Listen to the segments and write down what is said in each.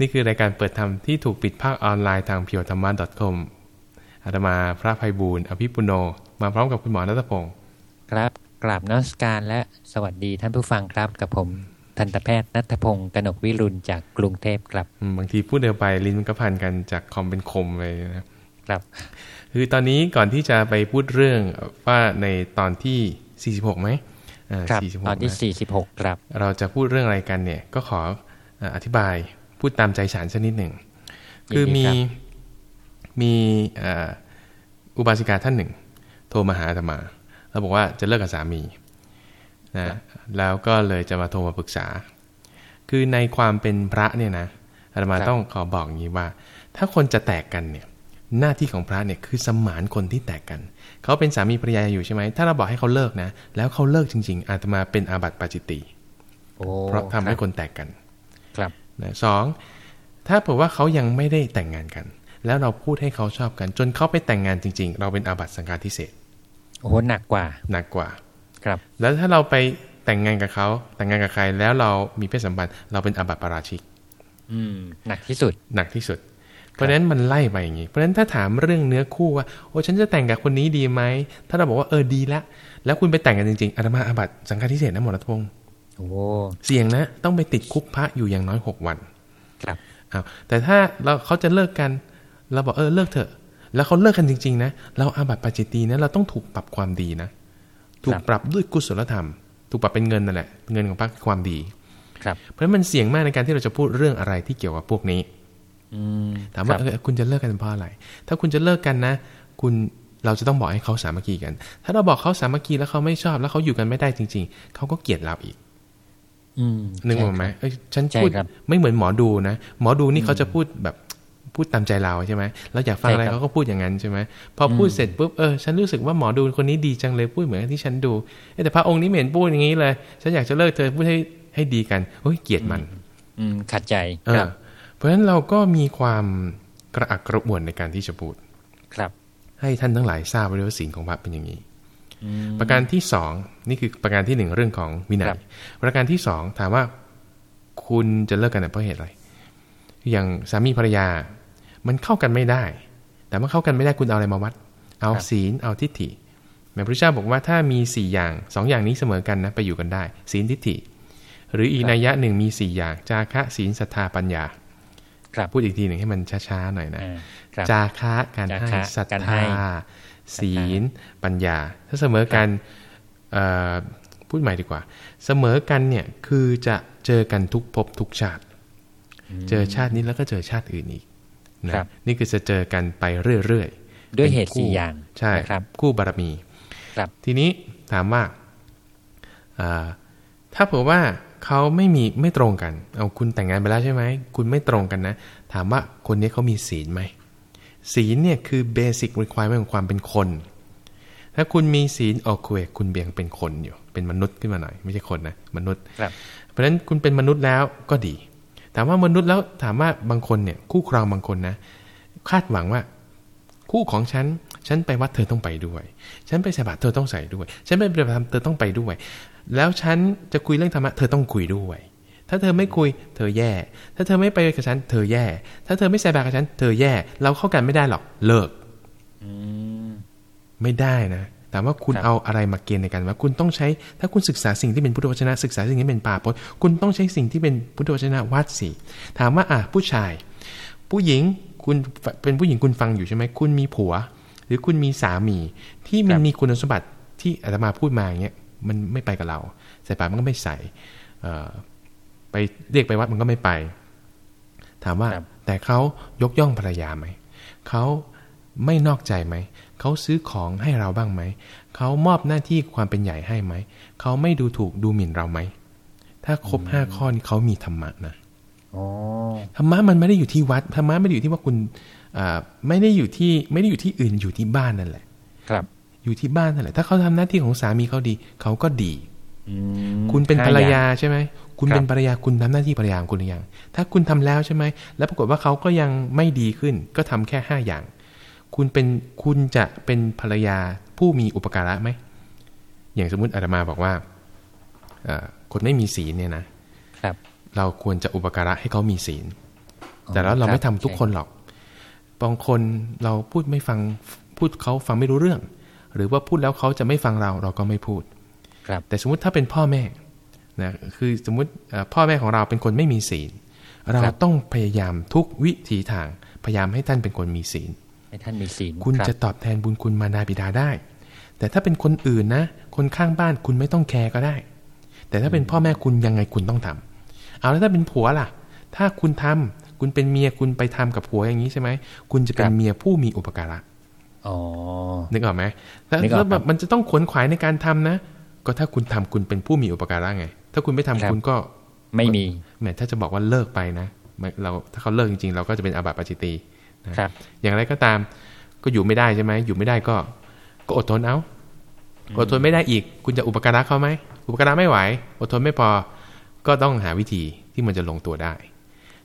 นี่คือรายการเปิดธรรมที่ถูกปิดภาคออนไลน์ทางเพียวธรรมะ .com อาตมาพระภัยบูรณ์อภิปุโน มาพร้อมกับคุณหมอนัทพงศ์ครับกราบนมัสการและสวัสดีท่านผู้ฟังครับกับผมทันตแพทย์นัทพงศ์กนกวิรุณจากกรุงเทพครับอืมบางทีพูดเร็วไปลิ้นมันก็พันกันจากคอมเป็นคมเลยนะครับครับ คือตอนนี้ก่อนที่จะไปพูดเรื่องว่าในตอนที่ 46ไหมอ่าครับ46ตอนที่ะสี่สิบหกครับ เราจะพูดเรื่องอะไรกันเนี่ยก็ขอเอ่ออธิบาย พูดตามใจฉันสักนิดหนึ่ง คือมีครับมีเอ่ออุบาสิกาท่านหนึ่ง โทรมาหาอาตมา แล้วบอกว่าจะเลิกกับสามีนะแล้วก็เลยจะมาโทรมาปรึกษา คือในความเป็นพระเนี่ยนะอาตมาครับต้องขอบอกอย่างนี้ว่า ถ้าคนจะแตกกันเนี่ย หน้าที่ของพระเนี่ยคือสมานคนที่แตกกัน เขาเป็นสามีภรรยาอยู่ใช่ไหมถ้าเราบอกให้เขาเลิกนะ แล้วเขาเลิกจริง ๆ อาตมาเป็นอาบัติปาจิตติโอ้เพราะทำให้คนแตกกันครับ นะสองถ้าเผื่อว่าเขายังไม่ได้แต่งงานกัน แล้วเราพูดให้เขาชอบกัน จนเขาไปแต่งงานจริง ๆ เราเป็นอาบัติสังฆาทิเศษโอ้โหหนักกว่าหนักกว่าครับ แล้วถ้าเราไปแต่งงานกับเขาแต่งงานกับใครแล้วเรามีเพศสัมพันธ์เราเป็นอาบัติปาราชิก อืมหนักที่สุดหนักที่สุด เพราะฉะนั้นมันไล่ไปอย่างนี้เพราะฉะนั้นถ้าถามเรื่องเนื้อคู่ว่าโอ้ฉันจะแต่งกับคนนี้ดีไหมถ้าเราบอกว่าเออดีละแล้วคุณไปแต่งกันจริงๆอาตมาอาบัติสังฆาทิเศษนะหมอรัตพงศ์ โอ้เสี่ยงนะ ต้องไปติดคุกพระอยู่อย่างน้อยหกวัน ครับอ้าวแต่ถ้าเราเขาจะเลิกกัน เราบอกเออเลิกเถอะ แล้วเขาเลิกกันจริง ๆ นะ เราอาบัติปาจิตตีนะเราต้องถูกปรับความดีนะ ถูกปรับด้วยกุศลธรรม ถูกปรับเป็นเงินนั่นแหละ เงินของพระคือความดี ครับ เพราะฉะนั้นมันเสี่ยงมากในการที่เราจะพูดเรื่องอะไรที่เกี่ยวกับพวกนี้อืมถามว่าครับเออคุณจะเลิกกันเพราะอะไร ถ้าคุณจะเลิกกันนะ คุณเราจะต้องบอกให้เขาสามัคคีกัน ถ้าเราบอกเขาสามัคคีแล้วเขาไม่ชอบ แล้วเขาอยู่กันไม่ได้จริง ๆ เขาก็เกลียดเราอีกอืม นึกออกไหมเอ้ยฉันพูดใช่ครับไม่เหมือนหมอดูนะ หมอดูนี่เขาจะพูดแบบพูดตามใจเราใช่ไหมเราอยากฟังอะไรใช่ครับเขาก็พูดอย่างนั้นใช่ไหมพอพูดเสร็จปุ๊บเออฉันรู้สึกว่าหมอดูคนนี้ดีจังเลยพูดเหมือนที่ฉันดูเอ้ยแต่พระองค์นี้ไม่เห็นพูดอย่างนี้เลย ฉันอยากจะเลิกเธอพูดให้ให้ดีกันเฮ้ยเกลียดมัน อืมขัดใจเอคอรับเพราะฉะนั้นเราก็มีความกระอักกระอ่วนในการที่จะพูดครับ ให้ท่านทั้งหลายทราบไว้ด้วยว่าศีลของพระเป็นอย่างนี้อืม ประการที่สองนี่คือประการที่หนึ่งเรื่องของวินัครัยบประการที่สองถามว่าคุณจะเลิกกันเพราะเหตุอะไร อย่างสามีภรรยา มันเข้ากันไม่ได้ แต่เมื่อเข้ากันไม่ได้คุณเอาอะไรมาวัด เอาศีลเอาทิฏฐิแม่พระเจ้าบอกว่าถ้ามีสี่อย่างสองอย่างนี้เสมอกันนะไปอยู่กันได้ ศีลทิฏฐิ หรืออีกนัยยะหนึ่งมีสี่อย่าง จาคะศีลศรัทธาปัญญาครับพูดอีกทีหนึ่งให้มันช้าๆหน่อยนะอ่าครับจาคะการจาให้คะศรัทการให้ธา ศีล ปัญญา ถ้าเสมอกันเอ่อพูดใหม่ดีกว่า เสมอกันเนี่ยคือจะเจอกันทุกภพทุกชาติ เจอชาตินี้แล้วก็เจอชาติอื่นอีกนะครับนี่คือจะเจอกันไปเรื่อยๆ ด้วยป็นเหตุสี่คู่อย่างใช่นะครับ คู่บารมีครับทีนี้ถามว่าอ่าถ้าเผื่อว่าเขาไม่มีไม่ตรงกัน เอาคุณแต่งงานไปแล้วใช่ไหม คุณไม่ตรงกันนะ ถามว่าคนนี้เขามีศีลไหม ศีลเนี่ยคือ basic requirement ของความเป็นคน ถ้าคุณมีศีลโอเคคุณเบี่ยงเป็นคนอยู่ เป็นมนุษย์ขึ้นมาหน่อย ไม่ใช่คนนะ มนุษย์ครับเพราะฉะนั้นคุณเป็นมนุษย์แล้วก็ดี ถามว่ามนุษย์แล้วถามว่าบางคนเนี่ย คู่ครองบางคนนะ คาดหวังว่า คู่ของฉัน ฉันไปวัดเธอต้องไปด้วย ฉันไปใส่บาตรเธอต้องใส่ด้วย ฉันไปปฏิบัติธรรมเธอต้องไปด้วย แล้วฉันจะคุยเรื่องธรรมะเธอต้องคุยด้วย ถ้าเธอไม่คุย เธอแย่ ถ้าเธอไม่ไปกับฉัน เธอแย่ ถ้าเธอไม่ใส่บาตรกับฉัน เธอแย่ เราเข้ากันไม่ได้หรอก เลิกอืมไม่ได้นะ แต่ว่าคุณครับเอาอะไรมาเกณฑ์ในการว่าคุณต้องใช้ ถ้าคุณศึกษาสิ่งที่เป็นพุทธวจนะ ศึกษาสิ่งที่เป็นป่าพจน์คุณต้องใช้สิ่งที่เป็นพุทธวจนะวัดสิถามว่าอะผู้ชาย ผู้หญิงคุณเป็นผู้หญิงคุณฟังอยู่ใช่ไหมคุณมีผัว หรือคุณมีสามีที่มันมีคุณสมบัติที่อาตมาพูดมาอย่างเงี้ยมันไม่ไปกับเรา ใส่ปากมันก็ไม่ใส่เอ่อ ไปเรียกไปวัดมันก็ไม่ไป ถามว่าครับแต่เขายกย่องภรรยาไหมเขาไม่นอกใจไหม เขาซื้อของให้เราบ้างไหม เขามอบหน้าที่ความเป็นใหญ่ให้ไหม เขาไม่ดูถูกดูหมิ่นเราไหม ถ้าครบห้าข้อนี้เขามีธรรมะนะอ๋อธรรมะมันไม่ได้อยู่ที่วัด ธรรมะไม่ได้อยู่ที่ว่าคุณอ่าไม่ได้อยู่ที่ไม่ได้อยู่ที่อื่นอยู่ที่บ้านนั่นแหละ ครับ อยู่ที่บ้านนั่นแหละ ถ้าเขาทำหน้าที่ของสามีเขาดี เขาก็ดีอืมคุณเป็นห้ภรรยาองใช่ไหม คุณครับเป็นภรรยาคุณทำหน้าที่ภรรยาของคุณหรือยัง ถ้าคุณทำแล้วใช่ไหม แล้วปรากฏว่าเขาก็ยังไม่ดีขึ้น ก็ทำแค่ห้าอย่าง คุณเป็นคุณจะเป็นภรรยาผู้มีอุปการะไหม อย่างสมมุติอาตมาบอกว่าเอ่อคนไม่มีศีลเนี่ยนะครับ เราควรจะอุปการะให้เขามีศีล แต่แล้วเราไม่ทำทุกคนหรอก บางคนเราพูดไม่ฟัง พูดเขาฟังไม่รู้เรื่อง หรือว่าพูดแล้วเขาจะไม่ฟังเรา เราก็ไม่พูด ครับ แต่สมมุติถ้าเป็นพ่อแม่ นะคือสมมุติเอ่อพ่อแม่ของเราเป็นคนไม่มีศีล เราต้องพยายามทุกวิถีทาง พยายามให้ท่านเป็นคนมีศีลให้ท่านมีศีลคุณรับจะตอบแทนบุญคุณมารดาบิดาได้ แต่ถ้าเป็นคนอื่นนะ คนข้างบ้านคุณไม่ต้องแคร์ก็ได้ แต่ถ้าเป็นพ่อแม่คุณยังไงคุณต้องทำเอาแล้วถ้าเป็นผัวล่ะ ถ้าคุณทำคุณเป็นเมียคุณไปทำกับผัวอย่างนี้ใช่ไหมคุณจะเป็นเมียผู้มีอุปการะอ๋อนึกออกไหมแล้วนึกออกแล้วแบครับบมันจะต้องขวนขวายในการทำนะ ก็ถ้าคุณทำคุณเป็นผู้มีอุปการะไง ถ้าคุณไม่ทำครับคุณก็ไม่มีแหมถ้าจะบอกว่าเลิกไปนะไม่เราถ้าเขาเลิกจริงๆ เราก็จะเป็นอาบัติปาจิตีนะครับอย่างไรก็ตามก็อยู่ไม่ได้ใช่ไหมอยู่ไม่ได้ก็ ก็อดทนเอาอดทนไม่ได้อีก คุณจะอุปการะเขาไหมอุปการะไม่ไหว อดทนไม่พอก็ต้องหาวิธีที่มันจะลงตัวได้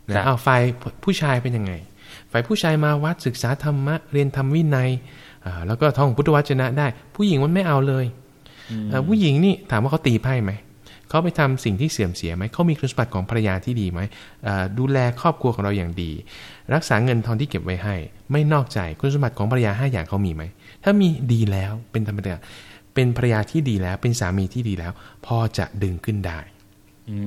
นะอ้าวฝ่ายผู้ชายเป็นยังไงฝ่ายผู้ชายมาวัดศึกษาธรรมะเรียนธรรมวินัยอ่าแล้วก็ท่องพุทธวจนะได้ ผู้หญิงมันไม่เอาเลยเอ่อผู้หญิงนี่ถามว่าเขาตีไพ่ไหม เขาไปทำสิ่งที่เสื่อมเสียไหมเขามีคุณสมบัติของภรรยาที่ดีไหมอ่าดูแลครอบครัวของเราอย่างดี รักษาเงินทองที่เก็บไว้ให้ ไม่นอกใจคุณสมบัติของภรรยาห้าอย่างเขามีไหมถ้ามีดีแล้วเป็นธรรมดาเป็นภรรยาที่ดีแล้วเป็นสามีที่ดีแล้ว พอจะดึงขึ้นได้อื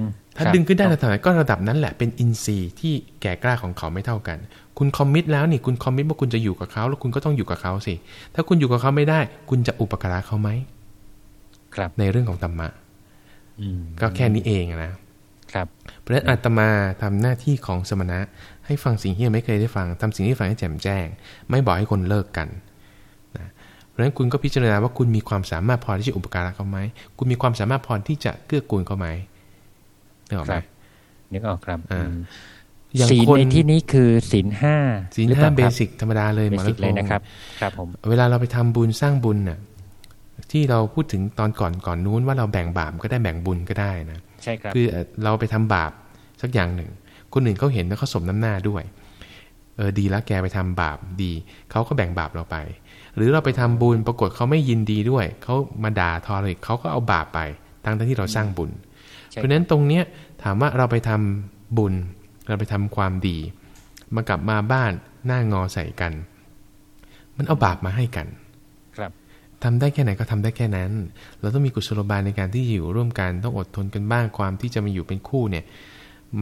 มถ้าครับดึงขึ้นได้ระดับไหนก็ระดับนั้นแหละเป็นอินทรีย์ที่แก่กล้าของเขาไม่เท่ากัน คุณคอมมิตแล้วนี่คุณคอมมิตว่าคุณจะอยู่กับเขาแล้วคุณก็ต้องอยู่กับเขาสิ ถ้าคุณอยู่กับเขาไม่ได้ คุณจะอุปการะเขาไหมครับในเรื่องของธรรมะอืม ก็แค่นี้เองนะครับเพราะฉะนั้นอาตมาทำหน้าที่ของสมณะ ให้ฟังสิ่งที่ยังไม่เคยได้ฟังทำสิ่งที่ฟังให้แจ่มแจ้ง ไม่บอกให้คนเลิกกันนะเพราะฉะนั้นคุณก็พิจารณาว่าคุณมีความสามารถพอที่จะอุปการะเขาไหมคุณมีความสามารถพอที่จะเกื้อกูลเขาไหมนึกออกไหมครับนึกออกครับอ่าอืมอย่างศีลคนในที่นี้คือศีลห้าศีลรือห้าปเบล่ครับสิกธรรมดาเลยหเบมอสิรักตเลยนะครับ ครับผมเวลาเราไปทำบุญสร้างบุญน่ะ ที่เราพูดถึงตอนก่อนก่อนนู้นว่าเราแบ่งบาปก็ได้แบ่งบุญก็ได้นะใช่ครับคือเอ่อเราไปทำบาปสักอย่างหนึ่ง คนอื่นเขาเห็นแล้วเขาสมน้ำหน้าด้วยเออดีแล้วแกไปทำบาปดีเขาก็แบ่งบาปเราไป หรือเราไปทำบุญปรากฏเขาไม่ยินดีด้วยเขามาด่าทอเลยเขาก็เอาบาปไปทั้งที่เราสร้างบุญใช่เพราะฉะนั้นตรงเนี้ยถามว่าเราไปทำบุญ เราไปทำความดี มากลับมาบ้านหน้างอใส่กัน มันเอาบาปมาให้กันครับ ทำได้แค่ไหนก็ทำได้แค่นั้น เราต้องมีกุศโลบายในการที่อยู่ร่วมกันต้องอดทนกันบ้างความที่จะมาอยู่เป็นคู่เนี่ย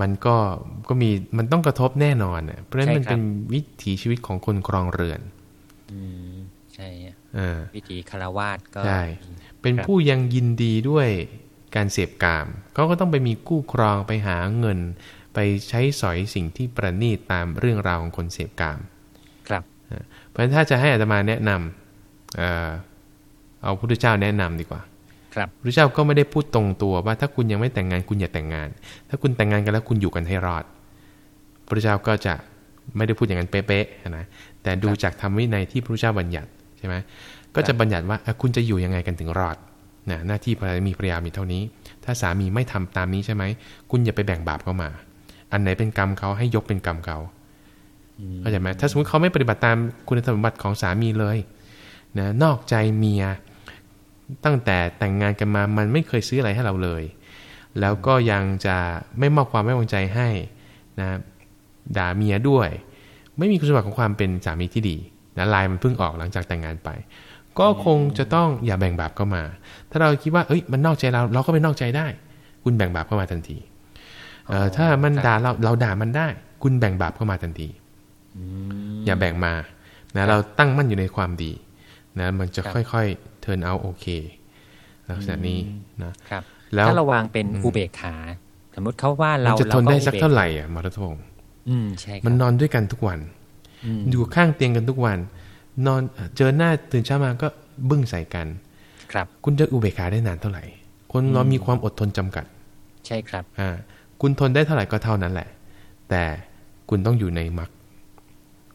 มันก็ก็มีมันต้องกระทบแน่นอนน่ะเพราะฉะนั้นมันเป็นวิถีชีวิตของคนครองเรือนอืมใช่ฮะอ่าวิธีคารวาสก็ใช่เป็นครับผู้ยังยินดีด้วยการเสพกามเขาก็ต้องไปมีกู้ครองไปหาเงิน ไปใช้สอยสิ่งที่ประณีตตามเรื่องราวของคนเสพกาม ครับเพราะฉะนั้นถ้าจะให้อาตมาแนะนำ เอ่อเอาพระพุทธเจ้าแนะนำดีกว่า ครับพระเจ้าก็ไม่ได้พูดตรงตัวว่าถ้าคุณยังไม่แต่งงานคุณอย่าแต่งงาน ถ้าคุณแต่งงานกันแล้วคุณอยู่กันให้รอดพระเจ้าก็จะไม่ได้พูดอย่างนั้นเป๊ะๆนะแต่ดูจากธรรมวินัยที่พระเจ้าบัญญัติใช่ไหมก็จะบัญญัติว่าเอ่อคุณจะอยู่ยังไงกันถึงรอดนะหน้าที่ภรรยามีภรรยามีเท่านี้ ถ้าสามีไม่ทำตามนี้ใช่ไหมคุณอย่าไปแบ่งบาปเข้ามา อันไหนเป็นกรรมเขาให้ยกเป็นกรรมเขาเข้าใจไหมถ้าสมมติเขาไม่ปฏิบัติตามคุณสมบัติของสามีเลยนะนอกใจเมีย ตั้งแต่แต่งงานกันมามันไม่เคยซื้ออะไรให้เราเลย แล้วก็ยังจะไม่มอบความไว้วางใจให้นะด่าเมียด้วย ไม่มีคุณสมบัติของความเป็นสามีที่ดีนะลายมันเพิ่งออกหลังจากแต่งงานไป ก็คงจะต้องอย่าแบ่งบาปเข้ามา ถ้าเราคิดว่าเอ้ยมันนอกใจเราเราก็ไปนอกใจได้ คุณแบ่งบาปเข้ามาทันทีเอ่อถ้ามันด่าเราเราด่ามันได้ คุณแบ่งบาปเข้ามาทันทีอย่าแบ่งมานะเราตั้งมั่นอยู่ในความดีนะมันจะครั บค่อยๆ turn out โอเคลักษณะนี้นะครับ แล้วถ้าเราวางเป็นอุเบกขา สมมติเขาว่ามันเราจะทนได้สักรเท่าไหร่อะมรทงอืมใช่ครับมันนอนด้วยกันทุกวันอืมอยู่ข้างเตียงกันทุกวัน นอนเจอหน้าตื่นเช้ามาก็บึ้งใส่กัน ครับ คุณจะอุเบกขาได้นานเท่าไหร่ คนเรามีความอดทนจำกัด ใช่ครับอ่าคุณทนได้เท่าไหร่ก็เท่านั้นแหละ แต่คุณต้องอยู่ในมรรค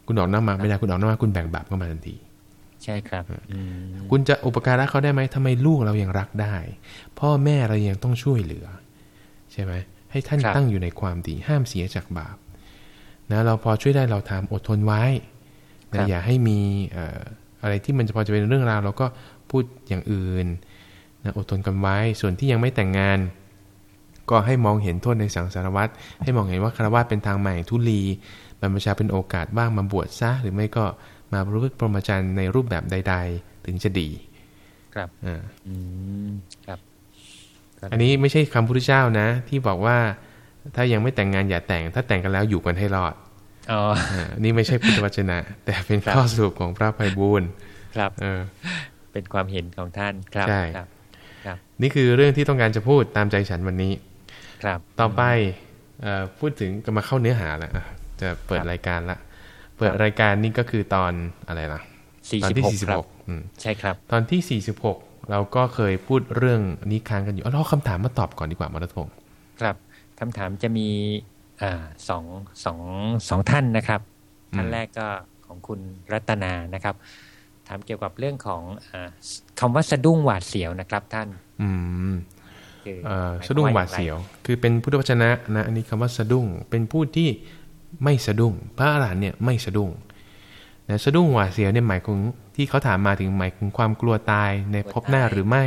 คุณออกหน้ามาไม่ได้คุณออกหน้ามาคุณแบ่งบาปเข้ามาทันที ใช่ครับอืมคุณจะอุปการะเขาได้ไหมทำไมลูกเรายังรักได้ พ่อแม่เรายังต้องช่วยเหลือ ใช่ไหมให้ท่านตั้งอยู่ในความดีห้ามเสียจากบาปนะเราพอช่วยได้เราทำอดทนไว้นะอย่าให้มีเอ่ออะไรที่มันจะพอจะเป็นเรื่องราวเราก็พูดอย่างอื่นนะอดทนกันไว้ ส่วนที่ยังไม่แต่งงาน ก็ให้มองเห็นโทษในสังสารวัตรให้มองเห็นว่าคารวะเป็นทางใหม่ทุลีบรรพชาเป็นโอกาสบ้างมาบวชซะหรือไม่ก็ มาประพฤติพรหมจรรย์ในรูปแบบใด ๆ ถึงจะดี ครับอ่าอืมครับ อันนี้ไม่ใช่คำพุทธเจ้านะ ที่บอกว่าถ้ายังไม่แต่งงานอย่าแต่ง ถ้าแต่งกันแล้วอยู่กันให้รอดอ๋ออ่านี่ไม่ใช่พุทธวจนะ แต่เป็นครับข้อสรุปของพระไพบูลย์ครับ เออ เป็นความเห็นของท่านครับใช่ครับครับ นี่คือเรื่องที่ต้องการจะพูดตามใจฉันวันนี้ ครับ ต่อไปเอ่อพูดถึงก็มาเข้าเนื้อหาแล้วอะจะเปิดครับรายการละเปิดรายการนี่ก็คือตอนอะไรล่ะสี่ตอนสิบที่หกสี่สิบครับหกอืมใช่ครับ ตอนที่ 46 เราก็เคยพูดเรื่องนี้ค้างกันอยู่ เอาเราคำถามมาตอบก่อนดีกว่ามรดพงศ์ครับคำถามจะมีอ่าสองสองสองท่านนะครับ ท่านแรกก็ของคุณรัตนานะครับ ถามเกี่ยวกับเรื่องของอาคำว่าสะดุ้งหวาดเสียวนะครับท่าน อืมคือเอ่อหมยสะดุ้งคมหวาดเสียว คือเป็นพุทธวจนะนะ อันนี้คำว่าสะดุ้ง เป็นผู้ที่ ไม่สะดุ้ง พระอรหันต์เนี่ยไม่สะดุ้งนะสะดุ้งหวาดเสียวเนี่ยหมายถึงที่เขาถามมาถึงหมายถึงความกลัวตายในภพหน้าหรือไม่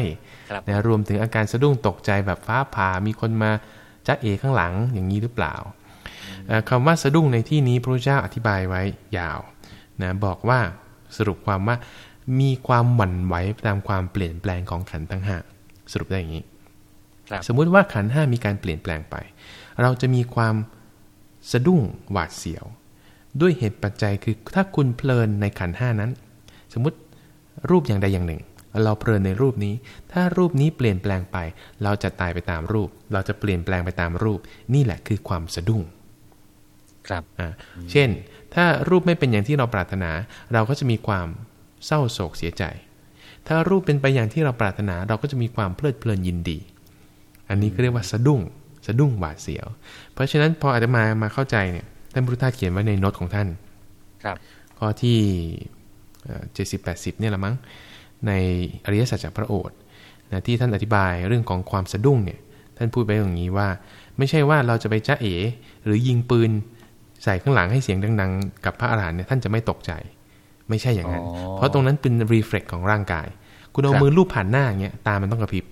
ครับนะรวมถึงอาการสะดุ้งตกใจแบบฟ้าผ่ามีคนมาจ้าเอข้างหลังอย่างนี้หรือเปล่าเอ่อคำว่าสะดุ้งในที่นี้พระเจ้าอธิบายไว้ยาวนะบอกว่าสรุปความว่ามีความหวั่นไหวตามความเปลี่ยนแปลงของขันธ์ทั้งห้าสรุปได้อย่างนี้ครับสมมุติว่าขันธ์ห้ามีการเปลี่ยนแปลงไป เราจะมีความ สะดุ้งหวาดเสียว ด้วยเหตุปัจจัยคือถ้าคุณเพลินในขันธ์ห้านั้น สมมุติรูปอย่างใดอย่างหนึ่ง เราเพลินในรูปนี้ ถ้ารูปนี้เปลี่ยนแปลงไป เราจะตายไปตามรูป เราจะเปลี่ยนแปลงไปตามรูป นี่แหละคือความสะดุ้ง ครับอ่าเช่น ถ้ารูปไม่เป็นอย่างที่เราปรารถนา เราก็จะมีความเศร้าโศกเสียใจ ถ้ารูปเป็นไปอย่างที่เราปรารถนา เราก็จะมีความเพลิดเพลินยินดี อันนี้ก็เรียกว่าสะดุ้ง สะดุ้งหวาดเสียว เพราะฉะนั้นพออาตมามาเข้าใจเนี่ยท่านพุทธทาสเขียนไว้ในโน้ตของท่าน ครับข้อที่เจ็ดสิบแปดสิบเนี่ยละมั้งในอริยสัจจากพระโอษฐ์นะที่ท่านอธิบายเรื่องของความสะดุ้งเนี่ยท่านพูดไปอย่างนี้ว่า ไม่ใช่ว่าเราจะไปจ้าเอหรือยิงปืนใส่ข้างหลังให้เสียงดังๆ กับพระอาหารหันต์เนี่ยท่านจะไม่ตกใจ ไม่ใช่อย่างนั้นอ๋อเพราะตรงนั้นเป็นรีเฟล็กของร่างกาย คุณเอาครับมือลูบผ่านหน้าอย่างเงี้ยตามันต้องกระพริบ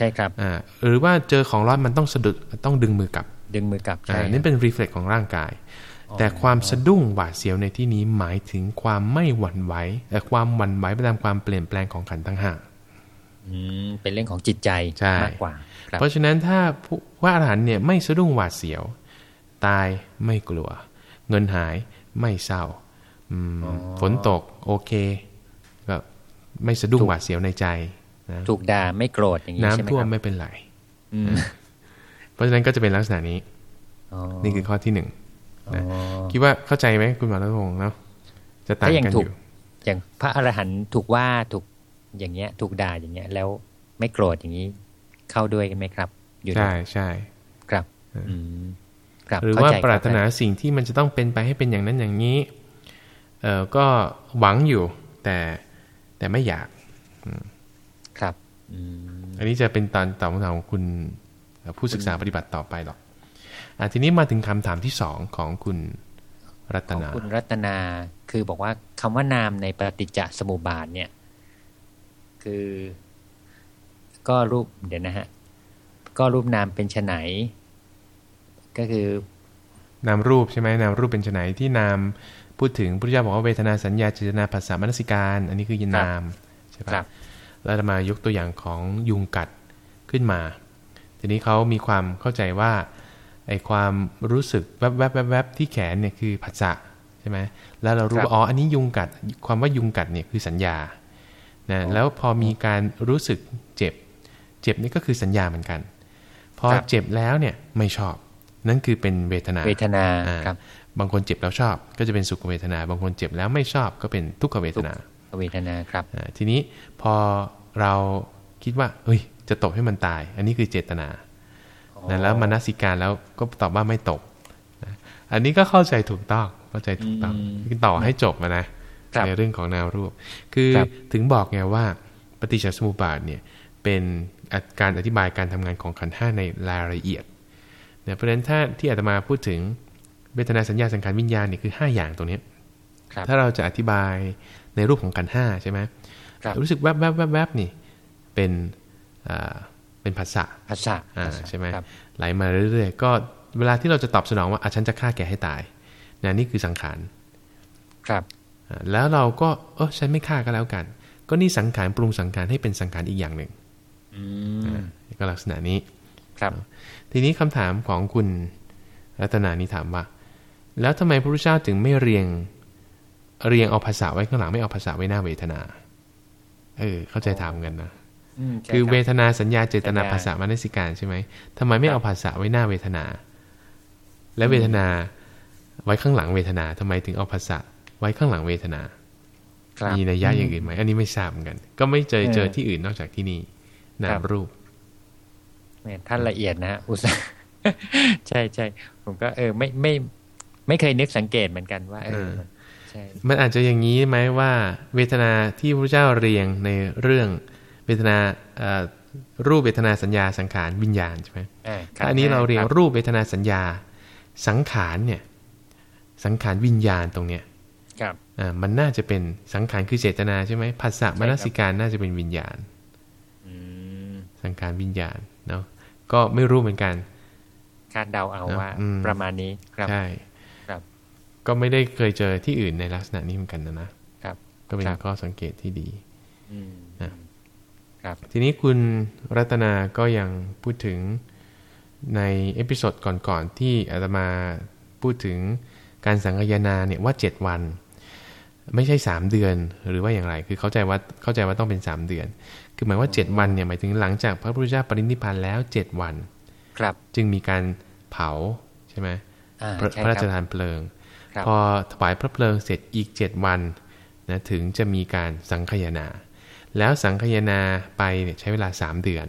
ใช่ครับอ่าหรือว่าเจอของร้อนมันต้องสะดุดต้องดึงมือกลับ ดึงมือกลับอ่าใช่นี่เป็นรีเฟล็กของร่างกาย แต่ความสะดุ้งหวาดเสียวในที่นี้หมายถึงความไม่หวั่นไหวแต่ความหวั่นไหวไปตามความเปลี่ยนแปลงของขันธ์ทั้งห้าอืมเป็นเรื่องของจิตใจใช่มากกว่าครับเพราะฉะนั้นถ้าผู้ว่าอรหันต์เนี่ยไม่สะดุ้งหวาดเสียว ตายไม่กลัว เงินหายไม่เศร้าอืมฝนตกโอเคก็ไม่สะดุ้งหวาดเสียวในใจ นะถูกด่าไม่โกรธอย่างนี้ใช่ไหมน้ำท่วคมรับไม่เป็นไรอืมเพราะฉะนั้นก็จะเป็นลักษณะนี้อ๋อนี่คือข้อที่หนึ่งอ๋อคิดว่าเข้าใจไหมคุณหมอรัตพงศ์เนาะจะต่างถ้ายังกันถูอกยู่อย่างพระอรหันต์ถูกว่าถูกอย่างเงี้ย ถูกด่าอย่างเงี้ย แล้วไม่โกรธอย่างนี้ เข้าด้วยกันไหมครับ อยู่ในใช่ใช่ครับอืมครับหรือเข้ว่าใจปรารถนาคบสิ่งที่มันจะต้องเป็นไปให้เป็นอย่างนั้นอย่างนี้ เออก็หวังอยู่ แต่แต่ไม่อยากครับ อืมอันนี้จะเป็นตอนตอบคำถามของคุณเอ่อผู้ศึกษาปฏิบัติต่อไปหรอกอะทีนี้มาถึงคำถามที่สองของคุณรัตของนาคุณรัตนาคือบอกว่าคำว่านามในปฏิจจสมุปบาทเนี่ย คือ ก็รูปเดี๋ยวนะฮะ ก็รูปนามเป็นไฉนก็คือนามรูปใช่ไหมนามรูปเป็นไฉนที่นามพูดถึงพระพุทธเจ้าบอกว่าเวทนาสัญญาเจตนาภาษามนสิการ อันนี้คือยินนามใช่ปะครับ แล้วจะมายกตัวอย่างของยุงกัดขึ้นมา ทีนี้เขามีความเข้าใจว่าไอความรู้สึกแวบแวบแวบแวบที่แขนเนี่ยคือผัสสะใช่ไหมแล้วเรารู้ครับว่าอ๋ออันนี้ยุงกัด ความว่ายุงกัดเนี่ยคือสัญญานะแล้วพอมีการรู้สึกเจ็บ เจ็บนี่ก็คือสัญญาเหมือนกัน พอครับเจ็บแล้วเนี่ยไม่ชอบ นั่นคือเป็นเวทนาเวทนาอ่าครับบางคนเจ็บแล้วชอบ ก็จะเป็นสุขเวทนา บางคนเจ็บแล้วไม่ชอบก็เป็นทุกขเวทนา เวทนาครับอ่าทีนี้พอเราคิดว่าเฮ้ย จะตบให้มันตาย อันนี้คือเจตนานะแล้วมนสิการแล้วก็ตอบว่าไม่ตบนะอันนี้ก็เข้าใจถูกต้องเข้าใจถูกต้องอืมคือต่อให้จบมานะครับในเรื่องของนามรูป คือครับถึงบอกไงว่าปฏิจจสมุปบาทเนี่ยเป็นการอธิบายการทำงานของขันธ์ห้าในรายละเอียดเนี่ยเพราะฉะนั้นถ้าที่อาตมาพูดถึงเวทนาสัญญาสังขารวิญญาณเนี่ยคือ 5 อย่างตรงเนี้ยครับถ้าเราจะอธิบาย ในรูปของขันธ์ห้าใช่ไหมครับรู้สึกแวบแวบแวบแวบนี่เป็นอ่าเป็นภาษาภาษาอ่าใช่ไหมครับไหลมาเรื่อยๆ ก็เวลาที่เราจะตอบสนองว่าอะฉันจะฆ่าแกให้ตายนะนี่คือสังขารครับอ่าแล้วเราก็เออฉันไม่ฆ่าก็แล้วกัน ก็นี่สังขารปรุงสังขารให้เป็นสังขารอีกอย่างหนึ่งอืมก็ลักษณะนี้ครับ ทีนี้คำถามของคุณรัตนานี่ถามว่า แล้วทำไมพระพุทธเจ้าถึงไม่เรียง เรียงเอาภาษาไว้ข้างหลังไม่เอาภาษาไว้หน้าเวทนา เออ เข้าใจถามกันนะอืมใช่คือรับเวทนาสัญญาเจตนาสัญญาภาษามนสิการใช่ไหมทำไมไม่เอาภาษาไว้หน้าเวทนา และเวทนาไว้ข้างหลังเวทนาทำไมถึงเอาภาษาไว้ข้างหลังเวทนาครับมีนัยยะอย่างอื่นไหมอันนี้ไม่ทราบเหมือนกัน ก็ไม่เจอเออเจอที่อื่นนอกจากที่นี่นาครัมบรูปแหม่ท่านละเอียดนะฮะอุตส่าห์ใช่ใช่ผมก็เออ ไม่ไม่ ไม่เคยนึกสังเกตเหมือนกันว่า เออเออใช่ มันอาจจะอย่างนี้ไหมว่าเวทนาที่พระเจ้าเรียงในเรื่องเวทนาเอ่อรูปเวทนาสัญญาสังขารวิญญาณใช่ไหมอ่าถ้าอันนี้เราเรียงคบรูปเวทนาสัญญาสังขารเนี่ยสังขารวิญญาณตรงเนี้ยครับอ่ามันน่าจะเป็นสังขารคือเจตนาใช่ไหมภาษามนสิการน่าจะเป็นวิญญาณอืมสังขารวิญญาณเนาะก็ไม่รู้เหมือนกัน คาดเดาเอาว่าอืมประมาณนี้ครับใช่ครับ ก็ไม่ได้เคยเจอที่อื่นในลักษณะนี้เหมือนกันนะนะครับ ก็เป็นครับข้อสังเกตที่ดีอืมนะครับทีนี้คุณรัตนาก็ยังพูดถึงใน episode ก่อนๆที่อาตมาพูดถึงการสังคายนาเนี่ยว่า 7 วัน ไม่ใช่ 3 เดือนหรือว่าอย่างไร คือเข้าใจว่าเข้าใจว่าต้องเป็น 3 เดือน คือหมายว่า 7 วันเนี่ยหมายถึงหลังจากพระพุทธเจ้าปรินิพพานแล้ว 7 วัน ครับ จึงมีการเผาใช่ไหมอ่าพระใช่พระราคชรับทานเพลิงครับ พอถวายพระเพลิงเสร็จอีก 7 วันนะถึงจะมีการสังคายนา แล้วสังคายนาไปเนี่ยใช้เวลา 3 เดือน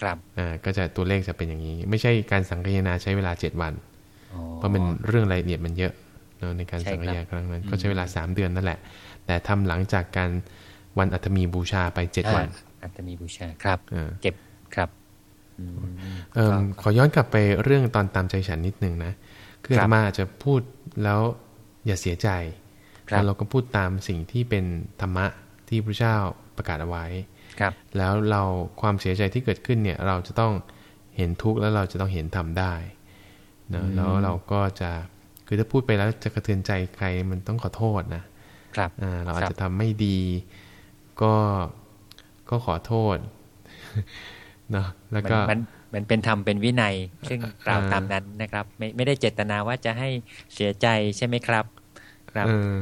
ครับอ่าก็จะตัวเลขจะเป็นอย่างนี้ ไม่ใช่การสังคายนาใช้เวลา 7 วันอ๋อเพราะมันเรื่องรายละเอียดมันเยอะเนอะในการใช่สังครับคายนาครั้งนั้นอืมก็ใช้เวลา 3 เดือนนั่นแหละ แต่ทำหลังจากการวันอัตมีบูชาไป 7 วันอ่าอัตมีบูชาครับเออเก็บครับอืมเอิ่มขอย้อนกลับไปเรื่องตอนตามใจฉันนิดนึงนะ คือครัอาบตมาอาจจะพูดแล้วอย่าเสียใจครับแล้วเราก็พูดตามสิ่งที่เป็นธรรมะที่พระเจ้าประกาศเอาไว้ครับ แล้วเราความเสียใจที่เกิดขึ้นเนี่ย เราจะต้องเห็นทุกข์แล้วเราจะต้องเห็นธรรมได้นะแล้วเราก็จะคือถ้าพูดไปแล้วจะกระเทือนใจใครมันต้องขอโทษนะครับอ่าเราอาจจะทำไม่ดี ก็ก็ขอโทษเนาะแล้วมันก็ มันมันเป็นธรรมเป็นวินัย ซึ่งกล่าวอ่าตามนั้นนะครับ ไม่ไม่ได้เจตนาว่าจะให้เสียใจใช่ไหมครับ ครับเออ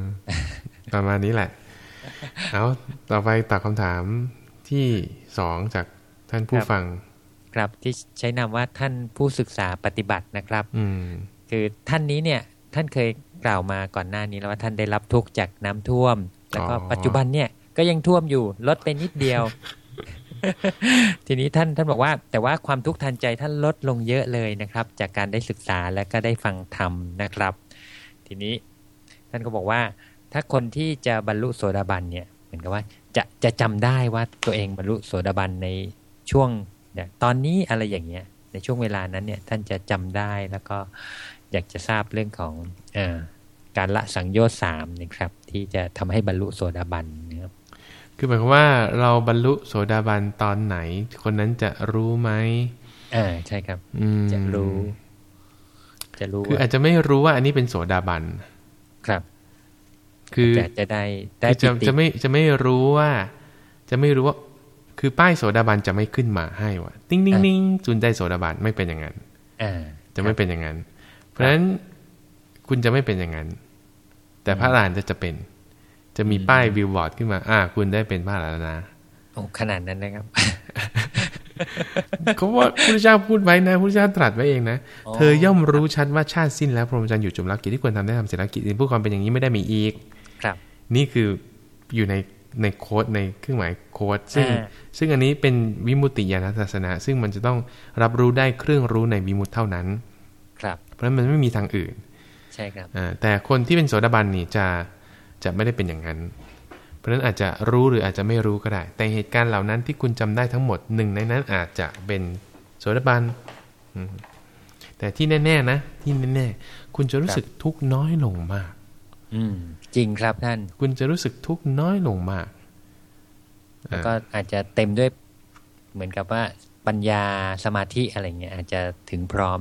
ประมาณนี้แหละ เอาต่อไปตอบคำถามที่สองจากท่านผู้ครับฟัง ครับที่ใช้นามว่าท่านผู้ศึกษาปฏิบัตินะครับ อืมคือท่านนี้เนี่ยท่านเคยกล่าวมาก่อนหน้านี้แล้วว่าท่านได้รับทุกข์จากน้ำท่วม แล้วก็อ๋อปัจจุบันเนี่ยก็ยังท่วมอยู่ลดไปนิดเดียว ทีนี้ท่านท่านบอกว่า แต่ว่าความทุกข์ทางใจท่านลดลงเยอะเลยนะครับ จากการได้ศึกษาและก็ได้ฟังธรรมนะครับ ทีนี้ท่านก็บอกว่า ถ้าคนที่จะบรรลุโสดาบันเนี่ยเหมือนกับว่าจะจะจำได้ว่าตัวเองบรรลุโสดาบันในช่วงเนี่ยตอนนี้อะไรอย่างเงี้ยในช่วงเวลานั้นเนี่ยท่านจะจำได้แล้วก็อยากจะทราบเรื่องของอการละสังโยชน์สามนะครับ ที่จะทำให้บรรลุโสดาบันนะครับ คือหมายความว่าเราบรรลุโสดาบันตอนไหน คนนั้นจะรู้ไหมอ่าใช่ครับ อืมจะรู้ จะรู้คือว่าอาจจะไม่รู้ว่าอันนี้เป็นโสดาบันครับ คือจะจะได้ได้คือจะปิติจะไม่จะไม่รู้ว่า จะไม่รู้ว่า คือป้ายโสดาบันจะไม่ขึ้นมาให้ว่าติ้งติ้งติ้งคุณได้โสดาบันไม่เป็นอย่างนั้นอ่าจะไม่เป็นอย่างนั้น เพราะฉะนั้นคุณจะไม่เป็นอย่างนั้น แต่พระอรหันต์จะจะเป็น จะมีป้ายวิวบอร์ดขึ้นมา อ่า คุณได้เป็นพระอรหันต์นะโอ้ขนาดนั้นนะครับเขาว่าพระเจ้าพูดไว้นะพระเจ้าตรัสไว้เองนะอ๋อเธอย่อมรู้ชัดว่าชาติสิ้นแล้วพรหมจรรย์อยู่จบแล้วกิจที่ควรทำได้ทำเสร็จแล้วกิจอื่นเพื่อความเป็นอย่างนี้ไม่ได้มีอีก ครับ นี่คืออยู่ในในโค้ดในเครื่องหมายโค้ดซึ่งอ่าซึ่งอันนี้เป็นวิมุตติญาณศาสนา ซึ่งมันจะต้องรับรู้ได้เครื่องรู้ในวิมุตติเท่านั้น ครับ เพราะฉะนั้นมันไม่มีทางอื่น ใช่ครับอ่าแต่คนที่เป็นโสดาบันนี่จะ จะไม่ได้เป็นอย่างนั้น เพราะฉะนั้นอาจจะรู้หรืออาจจะไม่รู้ก็ได้ แต่เหตุการณ์เหล่านั้นที่คุณจำได้ทั้งหมดหนึ่งในนั้นอาจจะเป็นโสดาบันอืมแต่ที่แน่ๆนะ ที่แน่ๆคุณจะรู้สึกทุกข์น้อยลงมาก อืม จริงครับท่าน คุณจะรู้สึกทุกข์น้อยลงมาก แล้วก็อาจจะเต็มด้วยเหมือนกับว่าปัญญาสมาธิอะไรเงี้ยอาจจะถึงพร้อม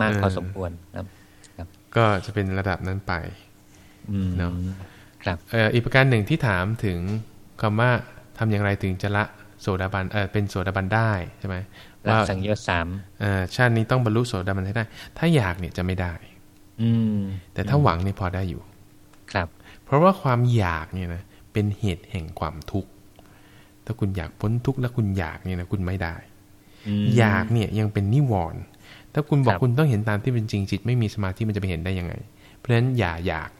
มากพอสมควรครับ ก็จะเป็นระดับนั้นไปอืมเนาะ ครับเอ่ออีกประการหนึ่งที่ถามถึงคำว่าทำอย่างไรถึงจะละโสดาบันเออเป็นโสดาบันได้ใช่ไหมละว่าสังโยชน์สามเอ่อชาตินี้ต้องบรรลุโสดาบันให้ได้ ถ้าอยากเนี่ยจะไม่ได้ อืมแต่ถ้าหวังเนี่ยพอได้อยู่ ครับ เพราะว่าความอยากเนี่ยนะเป็นเหตุแห่งความทุกข์ ถ้าคุณอยากพ้นทุกข์แล้วคุณอยากเนี่ยนะคุณไม่ได้อืมอยากเนี่ยยังเป็นนิวรณ์ถ้าคุณบอกครับคุณต้องเห็นตามที่เป็นจริงจิต ไม่มีสมาธิมันจะไปเห็นได้ยังไง เพราะฉะนั้นอย่าอยากอืม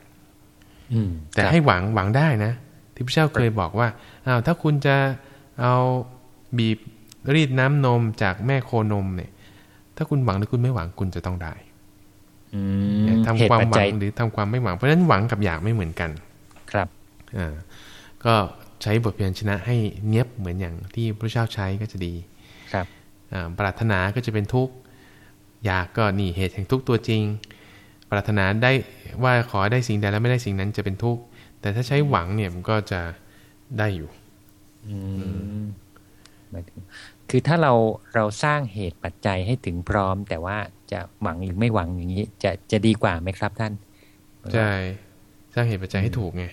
แต่ครับให้หวังหวังได้นะ ที่พระเจ้าเคยบอกว่าอ้าวถ้าคุณจะเอาบีบรีดน้ำนมจากแม่โคนมเนี่ย ถ้าคุณหวังหรือคุณไม่หวังคุณจะต้องได้อืมทำเหตุความปัจหวัจัยงหรือทำความไม่หวังเพราะฉะนั้นหวังกับอยากไม่เหมือนกัน ครับอ่าก็ใช้บทเพียนชนะให้เนียบเหมือนอย่างที่พระเจ้าใช้ก็จะดีครับอ่าปรารถนาก็จะเป็นทุกข์อยากก็นี่เหตุแห่งทุกข์ตัวจริง ปรารถนาได้ว่าขอได้สิ่งใดแล้วไม่ได้สิ่งนั้นจะเป็นทุกข์แต่ถ้าใช้หวังเนี่ยมันก็จะได้อยู่อืมหมายถึงคือถ้าเราเราสร้างเหตุปัจจัยให้ถึงพร้อม แต่ว่าจะหวังหรือไม่หวังอย่างนี้ จะจะดีกว่าไหมครับท่านใช่สร้างเหตุปัจจัยให้ถูกไง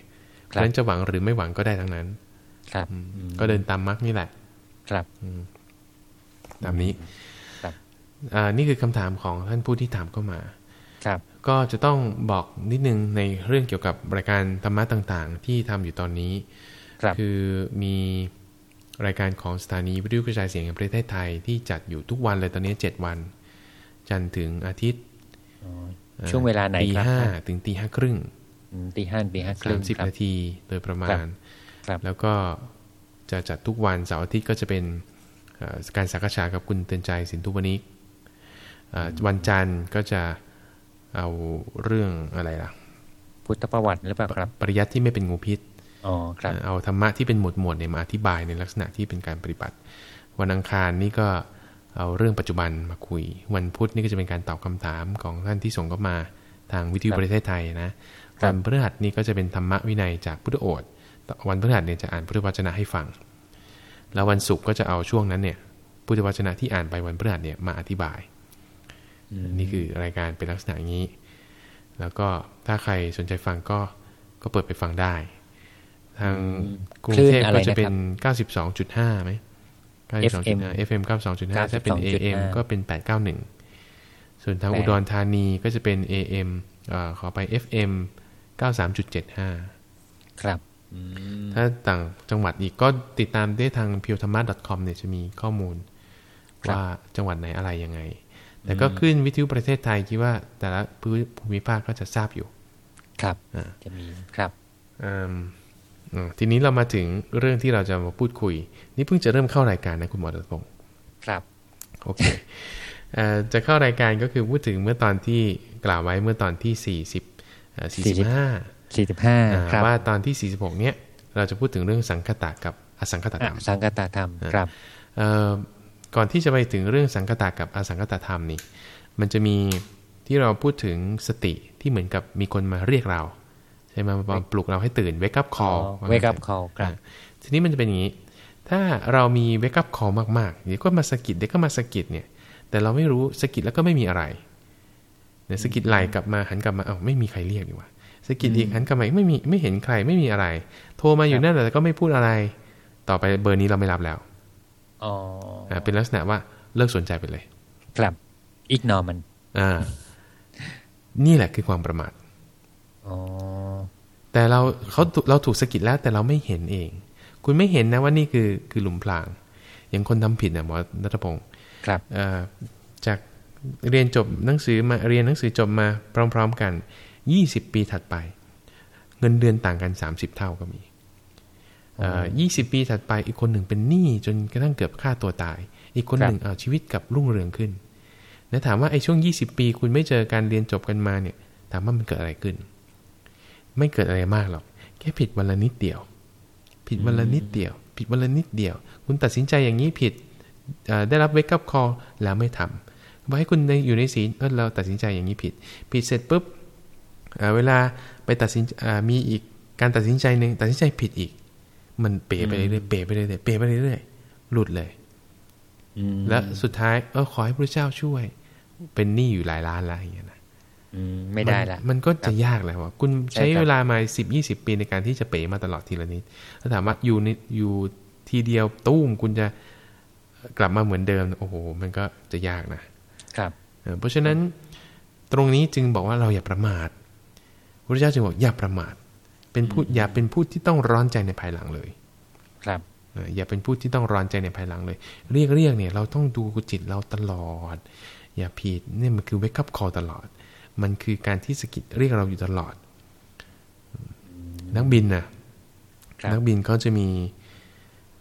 เพคราะรับฉะนั้นจะหวังหรือไม่หวังก็ได้ทั้งนั้น ครับอืมอืมก็เดินตามมรรคนี่แหละ ครับตามนี้ครับอ่านี่คือคำถามของท่านผู้ที่ถามเข้ามา ครับก็จะต้องบอกนิดนึงในเรื่องเกี่ยวกับรายการธรรมะต่างๆ ที่ทำอยู่ตอนนี้ครับคือมีรายการของสถานีวิทยุกระจายเสียงแห่งประเทศไทยที่จัดอยู่ทุกวันเลยตอนนี้7วัน จันทร์ถึงอาทิตย์อ๋ออ่อช่วงเวลาไหนตีครับห้าท่านถึงตีห้าครึ่งอืมตีห้าตีห้าคสารึ่งมสิบครับนาทีโดยประมาครัณบครับแล้วก็จะจัดทุกวันเสาร์อาทิตย์ก็จะเป็นเอ่อการสักษากับคุณเตือนใจสินทุวนิกเอ่อวันจันทร์ก็จะ เอาเรื่องอะไรล่ะ พุทธประวัติหรือเปล่าครับ ปริยัติที่ไม่เป็นงูพิษอ๋อครับเอาธรรมะที่เป็นหมวดหมวดเนี่ยมาอธิบายในลักษณะที่เป็นการปฏิบัติ วันอังคารนี่ก็เอาเรื่องปัจจุบันมาคุย วันพุธนี่ก็จะเป็นการตอบคำถามของท่านที่ส่งเข้ามาทางวิทยุประเทศไทยนะครัวับนพฤหัสนี่ก็จะเป็นธรรมะวินัยจากพุทธโอษฐ์วันพฤหัสเนี่ยจะอ่านพุทธวจนะให้ฟัง แล้ววันศุกร์ก็จะเอาช่วงนั้นเนี่ยพุทธวจนะที่อ่านไปวันพฤหัสเนี่ยมาอธิบาย นี่คือรายการเป็นลักษณะอย่างนี้ แล้วก็ถ้าใครสนใจฟังก็ก็เปิดไปฟังได้ ทางกรุงเทพคลื่นอะไรก็จะนะครับเป็น92.5ไหม92.5 FM 92.5ถ้าเป็น AM 92.5ก็เป็น891ส่วนทางแปดอุดรธานีก็จะเป็น AM เอ่อขอไป FM 93.75ครับอืมถ้าต่างจังหวัดอีกก็ติดตามได้ทาง p u r e t h a m a com เนี่ยจะมีข้อมูลครับว่าจังหวัดไหนอะไรยังไง แต่ก็ขึ้นวิทยุประเทศไทยคิดว่า แต่ละภูมิภาคก็จะทราบอยู่ ครับอ่าจะมีครับอืมอืมทีนี้เรามาถึงเรื่องที่เราจะมาพูดคุย นี่เพิ่งจะเริ่มเข้ารายการนะคุณหมอรัตพงศ์ครับโอเคเอ่อจะเข้ารายการก็คือพูดถึงเมื่อตอนที่กล่าวไว้เมื่อตอนที่40เอ่อ45สี่สิบห้าอ่าครับว่าตอนที่46เนี้ยเราจะพูดถึงเรื่องสังคตะกับอสังคตธรอะรมสังกตธรรมครับเอ่อ ก่อนที่จะไปถึงเรื่องสังคตะกับอสังคตธรรมนี่ มันจะมีที่เราพูดถึงสติที่เหมือนกับมีคนมาเรียกเราใช่ไหมมาปลุกเราให้ตื่น wake up call อ๋อ wake up call ครับอ่าทีนี้มันจะเป็นอย่างนี้ ถ้าเรามี wake up call มากๆเดี๋ยวก็มาสะกิดเดี๋ยวก็มาสะกิดเนี่ย แต่เราไม่รู้สะกิดแล้วก็ไม่มีอะไรเนี่ยสะกิดไหลกลับมาหันกลับมาเอ้าไม่มีใครเรียกดีกว่าสะกิดอีกหันกลับมาอีกไม่มีไม่เห็นใครไม่มีอะไร โทรมาอยู่นั่นแหละแต่ก็ไม่พูดอะไร ต่อไปเบอร์นี้เราไม่รับแล้ว อ๋ออ่าเป็นลักษณะว่าเลิกสนใจไปเลย ครับอีกนอมันอ่า นี่แหละคือความประมาทอ๋อแต่เราเขาเราถูกสะกิดแล้วแต่เราไม่เห็นเอง คุณไม่เห็นนะว่านี่คือคือหลุมพราง อย่างคนทำผิดนะหมอรัตพงศ์ครับเอ่อจากเรียนจบหนังสือมาเรียนหนังสือจบมาพร้อม ๆ กัน 20 ปีถัดไป เงินเดือนต่างกัน 30 เท่าก็มี เอ่อ20ปีถัดไปอีกคนหนึ่งเป็นหนี้จนกระทั่งเกือบฆ่าตัวตาย อีกคนหนึ่งเอาชีวิตกลับรุ่งเรืองขึ้นแล้วถามว่าไอ้ช่วง 20 ปี คุณไม่เจอการเรียนจบกันมาเนี่ย ถามว่ามันเกิดอะไรขึ้น ไม่เกิดอะไรมากหรอก แค่ผิดวันละนิดเดียว ผิดวันละนิดเดียว ผิดวันละนิดเดียว คุณตัดสินใจอย่างนี้ผิดเอ่อได้รับ wake up call แล้วไม่ทำบอกให้คุณในอยู่ในศีลเออเราตัดสินใจอย่างนี้ผิด ผิดเสร็จปุ๊บเอ่อเวลาไปตัดสินเอ่อมีอีกการตัดสินใจหนึ่งตัดสินใจผิดอีก มันเป๋ไปเรื่อยๆเป๋ไปเรื่อยๆเป๋ไปเรื่อยๆหลุดเลยอืมและสุดท้ายเออขอให้พระเจ้าช่วย เป็นหนี้อยู่หลายล้านแล้วอย่างเงี้ยนะอืมไม่ได้ละมันมันก็จะยากแหละว่าคุณใช่ใช้ครับเวลามาสิบยี่สิบปีในการที่จะเป๋มาตลอดทีละนิดถ้าถามว่าอยู่ในอยู่ทีเดียวตุ้มคุณจะกลับมาเหมือนเดิม โอ้โห มันก็จะยากนะครับเออเพราะฉะนั้นตรงนี้จึงบอกว่าเราอย่าประมาทพระเจ้าจึงบอกอย่าประมาท เป็นผู้อย่าเป็นผู้ที่ต้องร้อนใจในภายหลังเลย ครับเอออย่าเป็นผู้ที่ต้องร้อนใจในภายหลังเลย เรียกเรียกเนี่ยเราต้องดูจิตเราตลอด อย่าผิดเนี่ยมันคือ wake up call ตลอด มันคือการที่สะกิดเรียกเราอยู่ตลอด นักบินนะครับนักบินเขาจะมี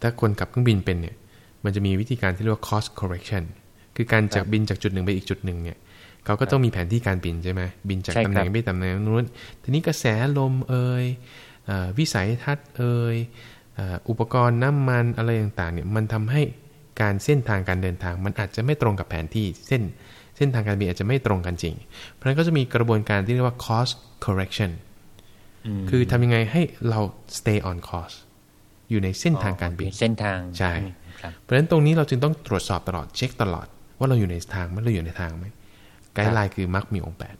ถ้าคนขับเครื่องบินเป็นเนี่ย มันจะมีวิธีการที่เรียกว่า cost correction คือการจากบินจากจุดหนึ่งไปอีกจุดหนึ่งเนี่ย เขาก็ต้องมีแผนที่การบินใช่ไหมบินจากใช่ตำคแหรับน่งไปตำแหน่งนู้นทีนี้กระแสลมเอ่ยเอ่อวิสัยทัศน์เอ่ยเอ่ออุปกรณ์น้ำมันอะไรต่างๆเนี่ยมันทำให้การเส้นทางการเดินทาง มันอาจจะไม่ตรงกับแผนที่เส้นเส้นทางการบินอาจจะไม่ตรงกันจริง เพราะฉะนั้นก็จะมีกระบวนการที่เรียกว่า cost correction มคือทำยังไงให้เรา stay on course อยู่ในเส้นทางการบินเส้นทางใช่ครับเพราะฉะนั้นตรงนี้เราจึงต้องตรวจสอบตลอดเช็คตลอด ว่าเราอยู่ในทางไหมเราอยู่ในทางไหม ไกด์ไลน์คือมักมีองค์แปด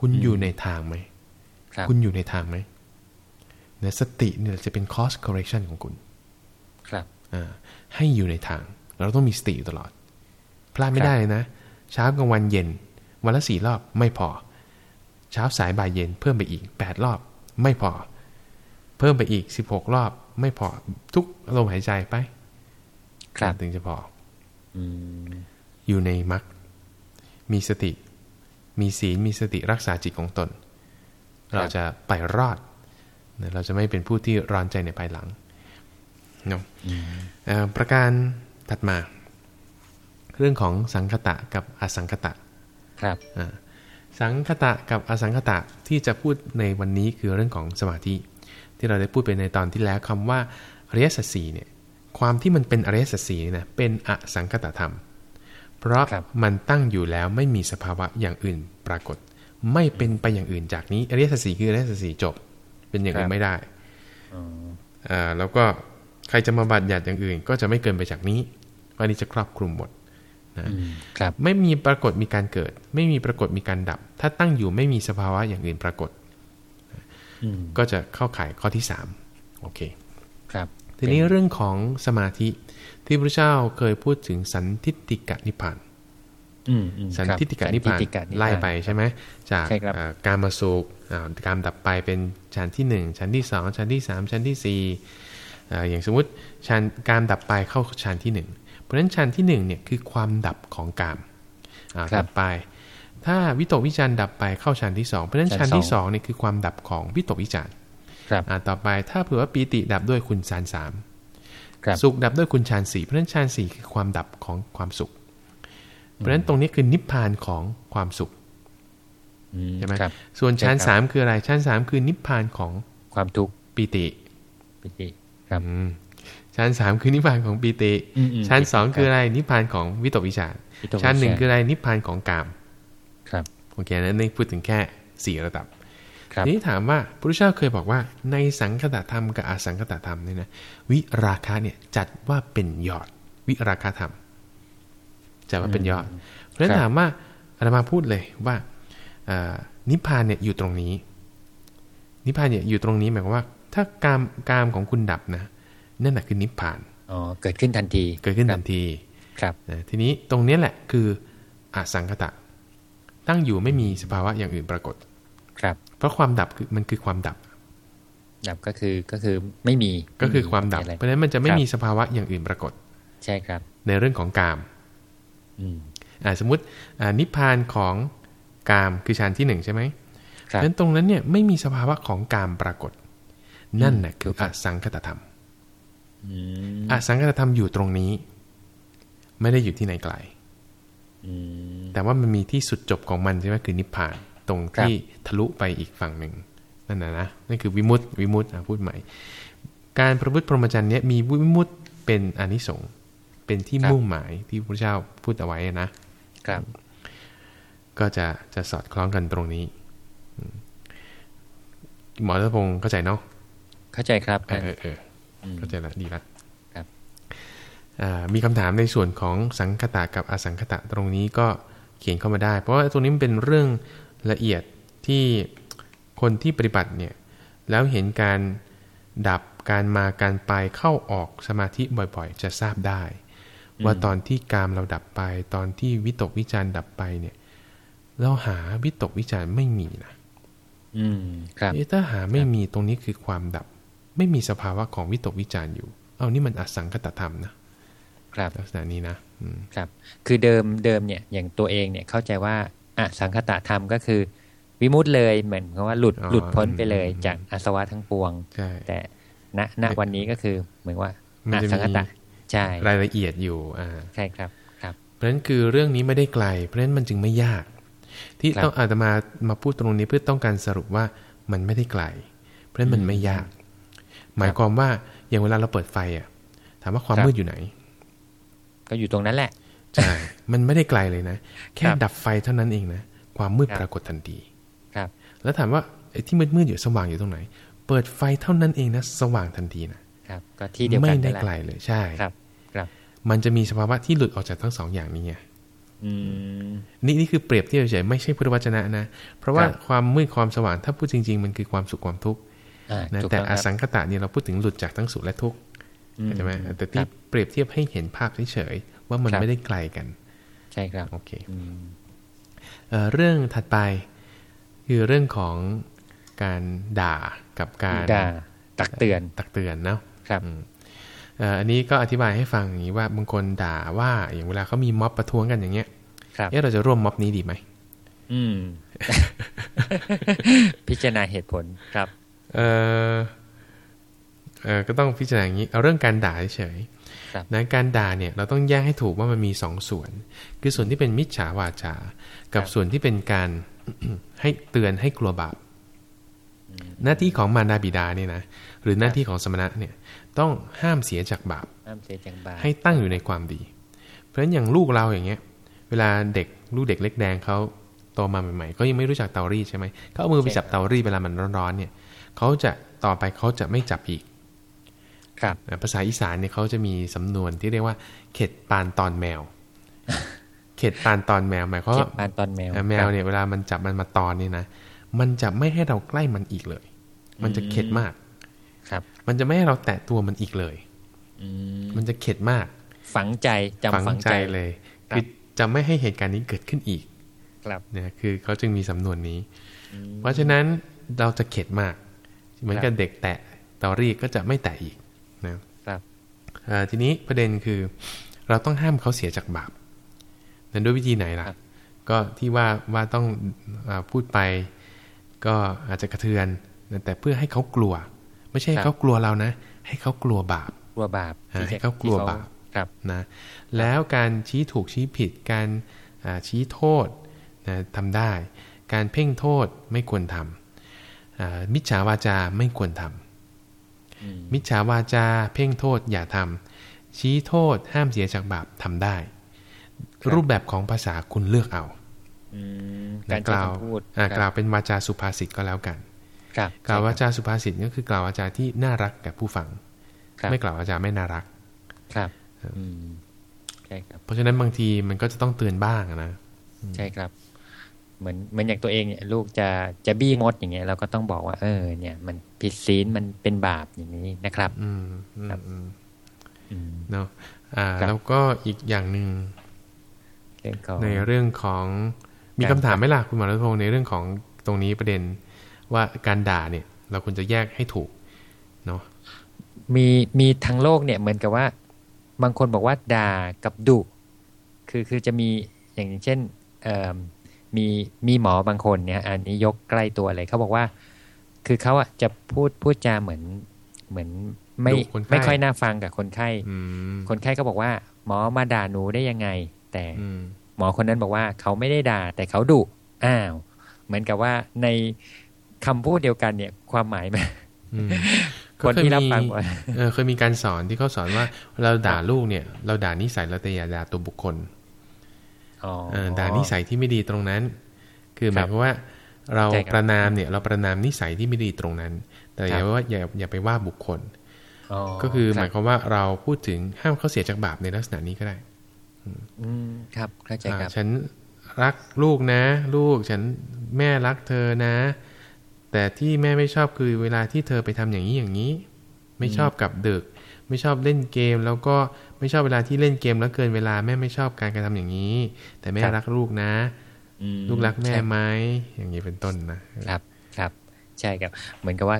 คุณอยู่ในทางไหมครับคุณอยู่ในทางไหมเนี่ยสติเนี่ยจะเป็น cost correction ของคุณ ครับอ่าให้อยู่ในทาง เราต้องมีสติอยู่ตลอด พลาดไม่ครับได้เลยนะ เช้ากลางวันเย็น วันละสี่รอบไม่พอ เช้าสายบ่ายเย็นเพิ่มไปอีกแปดรอบ ไม่พอ เพิ่มไปอีกสิบหกรอบ ไม่พอ ทุกลมหายใจไป ครับถึงจะพออืมอยู่ในมรรคมีสติ มีศีลมีสติรักษาจิตของตนครับเราจะไปรอดนะเราจะไม่เป็นผู้ที่ร้อนใจในภายหลังเนาะเอ่อประการถัดมา เรื่องของสังคตะกับอสังคตะ ครับอ่าสังคตะกับอสังคตะที่จะพูดในวันนี้คือเรื่องของสมาธิ ที่เราได้พูดไปในตอนที่แล้วคำว่าอริยสัจสีเนี่ยความที่มันเป็นอริยสัจสีนะเป็นอสังคตธรรม เพราะครับมันตั้งอยู่แล้วไม่มีสภาวะอย่างอื่นปรากฏ ไม่เป็นไปอย่างอื่นจากนี้อริยสัจสีคืออริยสัจสีจบ เป็นอย่างอื่นไม่ได้อ๋ออ่าแล้วก็ใครจะมาบัญญัติอย่างอื่น ก็จะไม่เกินไปจากนี้วันนี้จะครอบคลุมหมดนะอืมครับไม่มีปรากฏมีการเกิด ไม่มีปรากฏมีการดับ ถ้าตั้งอยู่ไม่มีสภาวะอย่างอื่นปรากฏอืมก็จะเข้าข่ายข้อที่สามโอเค ครับ ทีนี้เรื่องของสมาธิ ที่พระเจ้าเคยพูดถึงสันทิฏฐิกะนิพพานอืมอืมสันครับทิฏฐิกะนิพพานสัทิฏฐิกะนิพพานไล่ไปใช่ไหมจากใช่ครับเอ่อการมาสุขอ่าการดับไปเป็นชั้นที่หนึ่งชั้นที่สองชั้นที่สามชั้นที่สี่อ่าอย่างสมมุติชั้นการดับไปเข้าชั้นที่หนึ่งเพราะฉะนั้นชั้นที่หนึ่งเนี่ยคือความดับของกามอ่าครับดับไป ถ้าวิตกวิจารณ์ดับไปเข้าชั้นที่สองเพราะฉะนั้นชั้ชั้นนที่สสอองงเนี่ยคือความดับของวิตกวิจารณ์ครับอ่าต่อไปถ้าเผื่อว่าปีติดับด้วยคุณฌานสามครับ สุขดับด้วยคุณฌานสี่เพราะฉะนั้นฌานสี่คือความดับของความสุข เพราะฉะนั้นตรงนี้คือนิพพานของความสุขอืใช่ไหมครับส่วนฌานใช่ครับสามคืออะไรฌานสามคือนิพพานของความทุกข์ปีติปิติครับอืมฌานสามคือนิพพานของปีติอืมอืมฌานสองครับคืออะไรนิพพานของวิตกวิจารวิตกวิจารฌานหนึ่งคืออะไรนิพพานของกาม ครับโอเคนั้นนี่พูดถึงแค่สี่ระดับครับ ทีนี้ถามว่าพระพุทธเจ้าเคยบอกว่า ในสังคตธรรมกับอสังคตธรรมเนี่ยนะวิราคะเนี่ยจัดว่าเป็นยอด วิราคะธรรมจัดว่าเป็นยอด เพราะฉะนั้นถามว่าอาตมาพูดเลยว่าอ่านิพพานเนี่ยอยู่ตรงนี้ นิพพานเนี่ยอยู่ตรงนี้หมายความว่า ถ้ากามกามของคุณดับนะนั่นแหะคือนิพพานอ๋อเกิดขึ้นทันทีเกิดขึ้นทันทีครับนะทีนี้ตรงเนี้ยแหละคืออสังคตะ ตั้งอยู่ไม่มีสภาวะอย่างอื่นปรากฏ ครับ เพราะความดับคือมันคือความดับ ดับก็คือก็คือไม่มีก็คือความดับไะเพราะฉะนั้นมันจะไม่ครับมีสภาวะอย่างอื่นปรากฏ ใช่ครับ ในเรื่องของกามอืมอ่าสมมติอ่านิพพานของกามคือฌานที่หนึ่งใช่ไหมครับนั้นตรงนั้นเนี่ยไม่มีสภาวะของกามปรากฏ นั่นแหละคือครัอบสังคตธรรมอืมอสังคตธรรมอยู่ตรงนี้ ไม่ได้อยู่ที่ไหนไกลอืมแต่ว่ามันมีที่สุดจบของมันใช่ไหมคือนิพพาน ตรงที่ทะลุไปอีกฝั่งหนึ่งนั่นนะนะนั่นคือวิมุตติวิมุตติอะพูดใหม่ การประพฤติพรหมจรรย์เนี้ยมีวิมุตติเป็นอนิสงส์เป็นที่มุ่งหมายที่พระเจ้าพูดเอาไว้นะครับ ก็จะจะสอดคล้องกันตรงนี้อืมหมอรัตพงศ์เข้าใจเนาะเข้าใจครับเออเออเออเข้าใจละดีละครับมีคำถามในส่วนของสังคตะกับอสังคตะตรงนี้ก็เขียนเข้ามาได้ เพราะว่าตรงนี้มันเป็นเรื่อง ละเอียดที่คนที่ปฏิบัติเนี่ยแล้วเห็นการดับการมาการไปเข้าออกสมาธิบ่อยๆ จะทราบได้ ว่าตอนที่กามเราดับไป ตอนที่วิตกวิจารดับไปเนี่ยเราหาวิตกวิจารไม่มีนะอืมครับถ้าหาไม่มีตรงนี้คือความดับ ไม่มีสภาวะของวิตกวิจารอยู่ เอานี่มันอสังคตธรรมนะครับลักษณะนี้นะครับ คือเดิมเดิมเนี่ยอย่างตัวเองเนี่ยเข้าใจว่า อสังคตธรรมก็คือ วิมุตเลยเหมือนกับว่าหลุดหลุดพ้นไปเลยจากอาสวะทั้งปวง แต่ณณวันนี้ก็คือเหมือนว่าอสังคตะใช่รายละเอียดอยู่อ่าใช่ครับครับเพราะฉะนั้นคือเรื่องนี้ไม่ได้ไกล เพราะฉะนั้นมันจึงไม่ยาก ที่ต้องอาจจะมามาพูดตรงนี้เพื่อต้องการสรุปว่ามันไม่ได้ไกล เพราะฉะนั้นมันไม่ยาก หมายความว่าอย่างเวลาเราเปิดไฟอะถามว่าความมืดอยู่ไหน ก็อยู่ตรงนั้นแหละ ใช่มันไม่ได้ไกลเลยนะ แค่ดับไฟเท่านั้นเองนะ ความมืดปรากฏทันทีครับ แล้วถามว่าไอ้ที่มืดมืดอยู่สว่างอยู่ตรงไหน เปิดไฟเท่านั้นเองนะ สว่างทันทีนะครับ ก็ที่เดียวกันไม่ได้ไกลเลยใช่ครับ ครับ มันจะมีสภาวะที่หลุดออกจากทั้งสองอย่างนี้ไงนี่นี่คือเปรียบเทียบเฉยไม่ใช่พุทธวจนะนะ เพราะว่าความมืดความสว่างถ้าพูดจริง ๆ มันคือความสุขความทุกข์นะแต่อสังคตะเนี่ยเราพูดถึงหลุดจากทั้งสุขและทุกข์ใช่ไหมแต่ที่เปรียบเทียบให้เห็นภาพเฉยๆ ว่ามันไม่ได้ไกลกัน ใช่ครับโอเคเรื่องถัดไปคือเรื่องของการด่ากับการด่าตักเตือนตักเตือนเนาะครับอันนี้ก็อธิบายให้ฟังอย่างนี้ว่าบางคนด่าว่าอย่างเวลาเขามีม็อบประท้วงกันอย่างเงี้ยเอ๊ะเราจะร่วมม็อบนี้ดีไหมอืม พิจารณาเหตุผลครับ เออเออก็ต้องพิจารณาอย่างนี้ เอาเรื่องการด่าเฉย นะการด่าเนี่ยเราต้องแยกให้ถูกว่ามันมีสองส่วน คือส่วนที่เป็นมิจฉาวาจา กับส่วนที่เป็นการให้เตือนให้กลัวบาปหน้าที่ของมารดาบิดาเนี่ยนะหรือหน้าที่ของสมณะเนี่ยต้องห้ามเสียจากบาปห้ามเสียจากบาปให้ตั้งอยู่ในความดี เพราะฉะนั้นอย่างลูกเราอย่างเงี้ย เวลาเด็กลูกเด็กเล็กแดงเขาโตมาใหม่ๆก็ยังไม่รู้จักเตารีดใช่ไหมเขาเอามือไปจับเตารีดเวลามันร้อนๆเนี่ยเขาจะต่อไปเขาจะไม่จับอีก ครับภาษาอีสานเนี่ยเขาจะมีสำนวนที่เรียกว่า เข็ดปานตอนแมว เข็ดปานตอนแมวหมายความว่าปานตอนแมวแมวเนี่ยเวลามันจับมันมาตอนนี่นะมันจะไม่ให้เราใกล้มันอีกเลย มันจะเข็ดมาก ครับ มันจะไม่ให้เราแตะตัวมันอีกเลยมันจะเข็ดมาก ฝังใจจำฝังใจเลย คือจะไม่ให้เหตุการณ์นี้เกิดขึ้นอีก ครับเนี่ยคือเขาจึงมีสำนวนนี้ เพราะฉะนั้นเราจะเข็ดมาก เหมือนกับเด็กแตะตอรี่ก็จะไม่แตะอีก นะครับทีนี้ประเด็นคือเราต้องห้ามเขาเสียจากบาปนั้นด้วยวิธีไหนล่ะ ก็ที่ว่าว่าต้องอพูดไปก็อาจจะกระเทือน แต่เพื่อให้เขากลัว ไม่ใช่เขากลัวเรานะ ให้เขากลัวบาปกลัวบาปให้เขากลัวบาปครับนะแล้วการชี้ถูกชี้ผิด การชี้โทษนะทำได้ การเพ่งโทษไม่ควรทำมิจฉาวาจาไม่ควรทำ มิจฉาวาจา เพ่งโทษอย่าทำชี้โทษห้ามเสียจากบาปทำได้ รูปแบบของภาษาคุณเลือกเอาการกล่าวกล่าวเป็นวาจาสุภาษิตก็แล้วกันกล่าววาจาสุภาษิตก็คือกล่าววาจาที่น่ารักแก่ผู้ฟัง ไม่กล่าววาจาไม่น่ารัก ครับใช่ครับเพราะฉะนั้นบางทีมันก็จะต้องเตือนบ้างนะ ใช่ครับ เหมือนเหมือนอย่างตัวเองเนี่ยลูกจะจะบี้มดอย่างเงี้ยเราก็ต้องบอกว่า เออ เนี่ย มันผิดศีลมันเป็นบาปอย่างนี้นะครับ อืมครับเนาะอ่า แล้วก็อีกอย่างหนึ่งในเรื่องของมีคำถามไหมล่ะคุณหมอรัตพงศ์ในเรื่องของตรงนี้ประเด็นว่าการด่าเนี่ย เราควรจะแยกให้ถูกเนาะมีมีทั้งโลกเนี่ยเหมือนกับว่า บางคนบอกว่าด่ากับดุคือคือจะมีอย่างเช่นเอ่อ มีมีหมอบางคนเนี่ย อันนี้ยกใกล้ตัวเลยเขาบอกว่า คือเขาอะจะพูดพูดจาเหมือนเหมือนไม่ไม่ค่อยน่าฟังกับคนไข้คนไข้ก็บอกว่า หมอมาด่าหนูได้ยังไง แต่หมอคนนั้นบอกว่าเขาไม่ได้ด่า แต่เขาดุอ้าว เหมือนกับว่าในคำพูดเดียวกันเนี่ย ความหมายมันคนที่รับฟังเคยมีการสอนที่เขาสอนว่าเราด่าลูกเนี่ย เราด่านิสัยเราแต่อย่าด่าตัวบุคคล ด่านิสัยที่ไม่ดีตรงนั้น คือหมายความว่าเราประนามเนี่ย เราประนามนิสัยที่ไม่ดีตรงนั้น แต่อย่าว่าอย่าอย่าไปว่าบุคคลอ๋อก็คือหรับมายความว่าเราพูดถึงห้ามเขาเสียจากบาปในลักษณะนี้ก็ได้อืมครับเข้าใจครับอ่าฉันรักลูกนะ ลูกฉันแม่รักเธอนะ แต่ที่แม่ไม่ชอบคือเวลาที่เธอไปทำอย่างนี้อย่างนี้ ไม่ชอบกลับดึก ไม่ชอบเล่นเกม แล้วก็ ไม่ชอบเวลาที่เล่นเกมแล้วเกินเวลาแม่ไม่ชอบการกระทำอย่างนี้ แต่แม่ครับรักลูกนะอืมลูกรักแม่ใช่ไหมอย่างนี้เป็นต้นนะครับครับ ใช่ครับ เหมือนกับว่า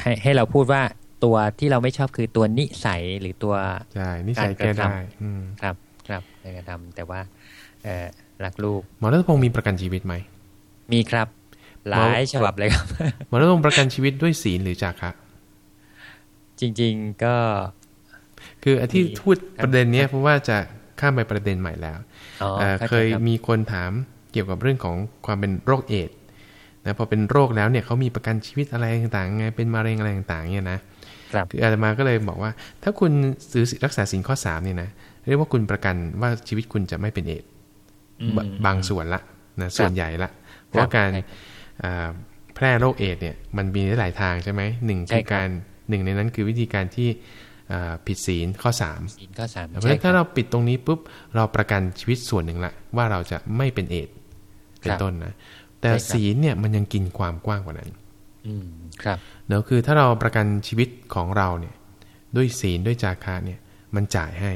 ให้ให้เราพูดว่าตัวที่เราไม่ชอบคือตัวนิสัยหรือตัวใช่นิสัยการกระแก้ทำได้อืมครับ ครับในการทำแต่ว่าเอ่อรักลูกหมอรัตพงศ์มีประกันชีวิตไหมมีครับ หลายฉบับเลยครับหมอรัตพงศ์ประกันชีวิตด้วยศีลหรือจาคะจริง ๆ ก็ คือไอ้ที่มีพูดประเด็นเนี้ยเพราะว่าจะข้ามไปประเด็นใหม่แล้วอ๋อเอ่อข้าใจเคยรับมีคนถามเกี่ยวกับเรื่องของความเป็นโรคเอดส์นะพอเป็นโรคแล้วเนี่ยเขามีประกันชีวิตอะไรต่างๆไงเป็นมะเร็งอะไรต่างๆเนี่ยนะครับคืออาตมาก็เลยบอกว่า ถ้าคุณซื้อรักษาสินข้อสามเนี่ยนะเรียกว่าคุณประกันว่าชีวิตคุณจะไม่เป็นเอดส์อืมบางส่วนละนะส่วนใหญ่ละเพราะว่าการใช่อ่าแพร่โรคเอดส์เนี่ยมันมีได้หลายทางใช่ไหมหนึ่งใช่คือครับการหนึ่งในนั้นคือวิธีการที่อ่า ผิดศีลข้อสามศีลข้อสามเพราะฉะนั้นถ้าเราปิดตรงนี้ปุ๊บเราประกันชีวิตส่วนหนึ่งละว่าเราจะไม่เป็นเอดส์เป็นต้นนะ แต่ศีลเนี่ยมันยังกินความกว้างกว่านั้น อืมครับเดี๋ยวคือถ้าเราประกันชีวิตของเราเนี่ย ด้วยศีลด้วยจาคะเนี่ยมันจ่ายให้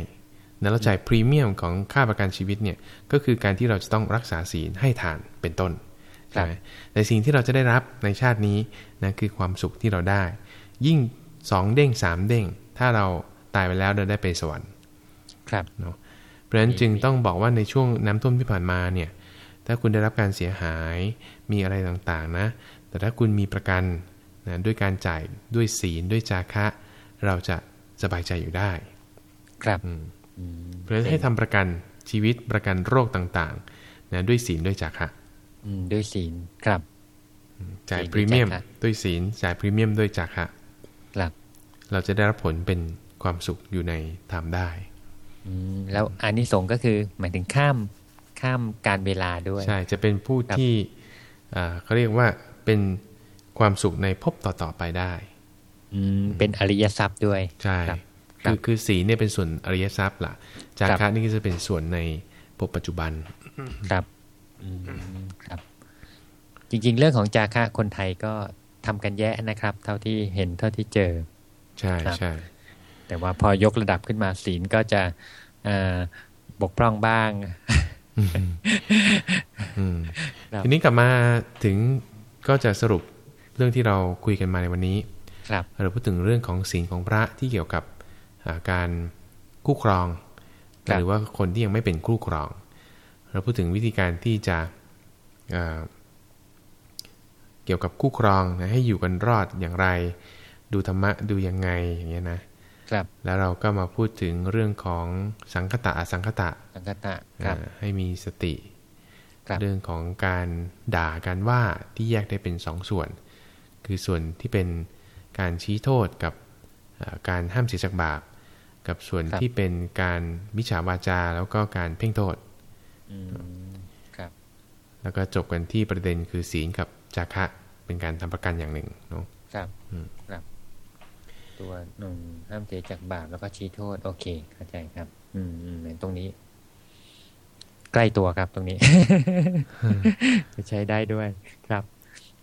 แล้วเราจ่ายพรีเมียมของค่าประกันชีวิตเนี่ยก็คือการที่เราจะต้องรักษาศีลให้ทานเป็นต้นใช่ไหมแต่สิ่งที่เราจะได้รับในชาตินี้นะคือความสุขที่เราได้ ยิ่งสองเด้งสามเด้ง ถ้าเราตายไปแล้วเราได้ไปสวรรค์ ครับเนาะเพราะฉะนั้นจึงต้องบอกว่าในช่วงน้ำท่วมที่ผ่านมาเนี่ย ถ้าคุณได้รับการเสียหายมีอะไรต่างๆนะ แต่ถ้าคุณมีประกันนะด้วยการจ่ายด้วยศีลด้วยจาคะ เราจะสบายใจอยู่ได้ ครับอืมอืมเพราะฉะนั้นให้ทำประกันชีวิตประกันโรคต่างๆนะด้วยศีลด้วยจาคะอืมด้วยศีลครับจ่ายศีลด้วยพรีเมียมจาคะด้วยศีลจ่ายพรีเมียมด้วยจาคะครับ เราจะได้รับผลเป็นความสุขอยู่ในธรรมได้อืมแล้วอานิสงส์ก็คือหมายถึงข้ามข้ามการเวลาด้วย ใช่ จะเป็นผู้ครับที่อ่าเขาเรียกว่าเป็นความสุขในภพต่อๆไปได้อืมเป็นอริยทรัพย์ด้วย ใช่ครับคือคือสีเนี่ยเป็นส่วนอริยทรัพย์ล่ะ จาครัคะบนี่ก็จะเป็นส่วนในภพปัจจุบัน ครับอืมครับ จริง ๆ เรื่องของจาคะคนไทยก็ทำกันแยะนะครับ เท่าที่เห็นเท่าที่เจอ ใช่ครับใช่แต่ว่าพอยกระดับขึ้นมาศีลก็จะเอ่อบกพร่องบ้างอืมครับทีนี้กลับมาถึงก็จะสรุปเรื่องที่เราคุยกันมาในวันนี้ครับเราพูดถึงเรื่องของศีลของพระที่เกี่ยวกับอ่าการคู่ครองครับหรือว่าคนที่ยังไม่เป็นคู่ครอง เราพูดถึงวิธีการที่จะอ่าเกี่ยวกับคู่ครองนะให้อยู่กันรอดอย่างไร ดูธรรมะดูยังไงอย่างเงี้ยนะครับแล้วเราก็มาพูดถึงเรื่องของสังคตะอสังคตะสังคตะครับอ่าให้มีสติครับเรื่องของการด่าการว่าที่แยกได้เป็นสองส่วน คือส่วนที่เป็นการชี้โทษกับอ่าการห้ามเสียจากบาป กับส่วนครับที่เป็นการวิชาวาจาแล้วก็การเพ่งโทษอืมครับแล้วก็จบกันที่ประเด็นคือศีลกับจาคะเป็นการทำประกันอย่างหนึ่งเนาะครับอืมครับ ตัวหนึ่งห้ามเสียจากบาปแล้วก็ชี้โทษ โอเค เข้าใจครับ อืมอืมเหมือนตรงนี้ ใกล้ตัวครับตรงนี้จะใช้ได้ด้วยครับ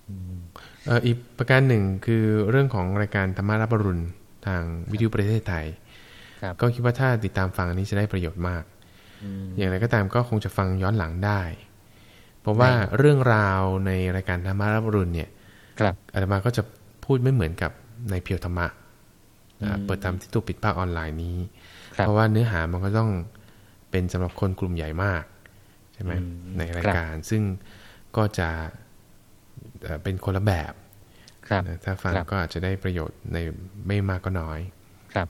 อืมเอ่ออีกประการหนึ่งคือเรื่องของรายการธรรมารับรุณทางวิทยุประเทศไทยครับก็คิดว่าถ้าติดตามฟังอันนี้จะได้ประโยชน์มากอืมอย่างไรก็ตามก็คงจะฟังย้อนหลังได้ เพราะว่าเรื่องราวในรายการธรรมารับรุณเนี่ยครับอาตมาก็จะพูดไม่เหมือนกับในเพียวธรรมะอ่าอืม เปิดตามที่ตัวปิดภาคออนไลน์นี้ครับเพราะว่าเนื้อหามันก็ต้องเป็นสำหรับคนกลุ่มใหญ่มาก ใช่ไหมอืมในรายครับการ ซึ่งก็จะเอ่อเป็นคนละแบบครับนะถ้าฟังครับก็อาจจะได้ประโยชน์ในไม่มากก็น้อย ครับ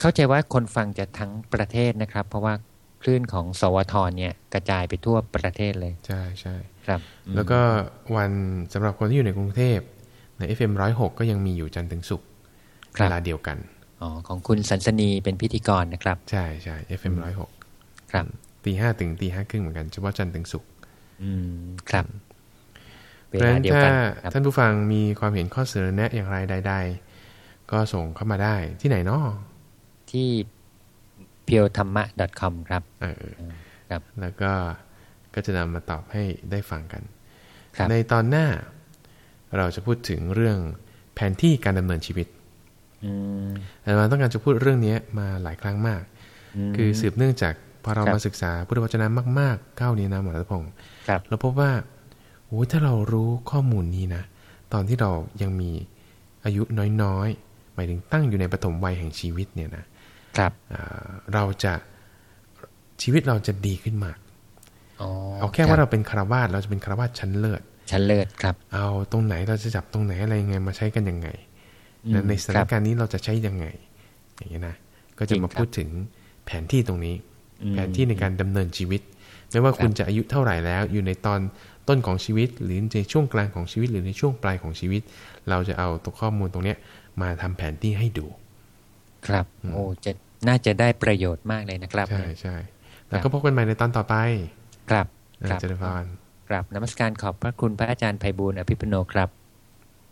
เข้าใจว่าคนฟังจะทั้งประเทศนะครับ เพราะว่าคลื่นของสวทเนี่ยกระจายไปทั่วประเทศเลย ใช่ใช่ครับอืมแล้วก็วันสำหรับคนที่อยู่ในกรุงเทพใน FM 106 ก็ยังมีอยู่จันทร์ถึงศุกร์ครั เวบลาเดียวกันอ๋อของคุณสันสนีเป็นพิธีกรนะครับ ใช่ใช่ FM 106ครับตีห้าถึงตีห้าครึ่งเหมือนกันเฉพาะจันทร์ถึงศุกร์อืมครับเวเพราะฉะลานั้นเดียวถ้ากันครับท่านผู้ฟังมีความเห็นข้อเสนอแนะอย่างไรใด ๆ ก็ส่งเข้ามาได้ที่ไหนเนาะที่ p u r e t h a m m a c o m ครับเออครับ แล้วก็ก็จะนำมาตอบให้ได้ฟังกันครับในตอนหน้าเราจะพูดถึงเรื่องแผนที่การดำเนินชีวิต อืมแต่มาต้องการจะพูดเรื่องนี้มาหลายครั้งมากมคือสืบเนื่องจากพอเราครับมาศึกษาพุทธวจนะมากๆเข้านี้นะหมอรัตพงศ์ครับเราพบว่าโอ้ยถ้าเรารู้ข้อมูลนี้นะ ตอนที่เรายังมีอายุน้อยๆ หมายถึงตั้งอยู่ในปฐมวัยแห่งชีวิตเนี่ยนะครับเอ่อเราจะชีวิตเราจะดีขึ้นมากอ๋อเอาแค่ว่าเราเป็นคารวาสเราจะเป็นคารวาสชั้นเลิศชั้นเลิศครับ เอาตรงไหนเราจะจับตรงไหนอะไรยังไงมาใช้กันยังไงอืม ในสถานการณ์นี้เราจะใช้ยังไง อย่างนี้ยนะ ก็จะจริงมาครับพูดถึงแผนที่ตรงนี้อืมแผนที่ในการดำเนินชีวิต ไม่ว่าครับคุณจะอายุเท่าไหร่แล้ว อยู่ในตอนต้นของชีวิต หรือในช่วงกลางของชีวิต หรือในช่วงปลายของชีวิต เราจะเอาตัวข้อมูลตรงเนี้ยมาทำแผนที่ให้ดู ครับ โอ้จะน่าจะได้ประโยชน์มากเลยนะครับ ใช่ใช่แล้วก็พบกันใหม่ในตอนต่อไป ครับอ่าครับเจริญพรครับนมัสการขอบพระคุณพระอาจารย์ไพบูลย์อภิปุโนครับ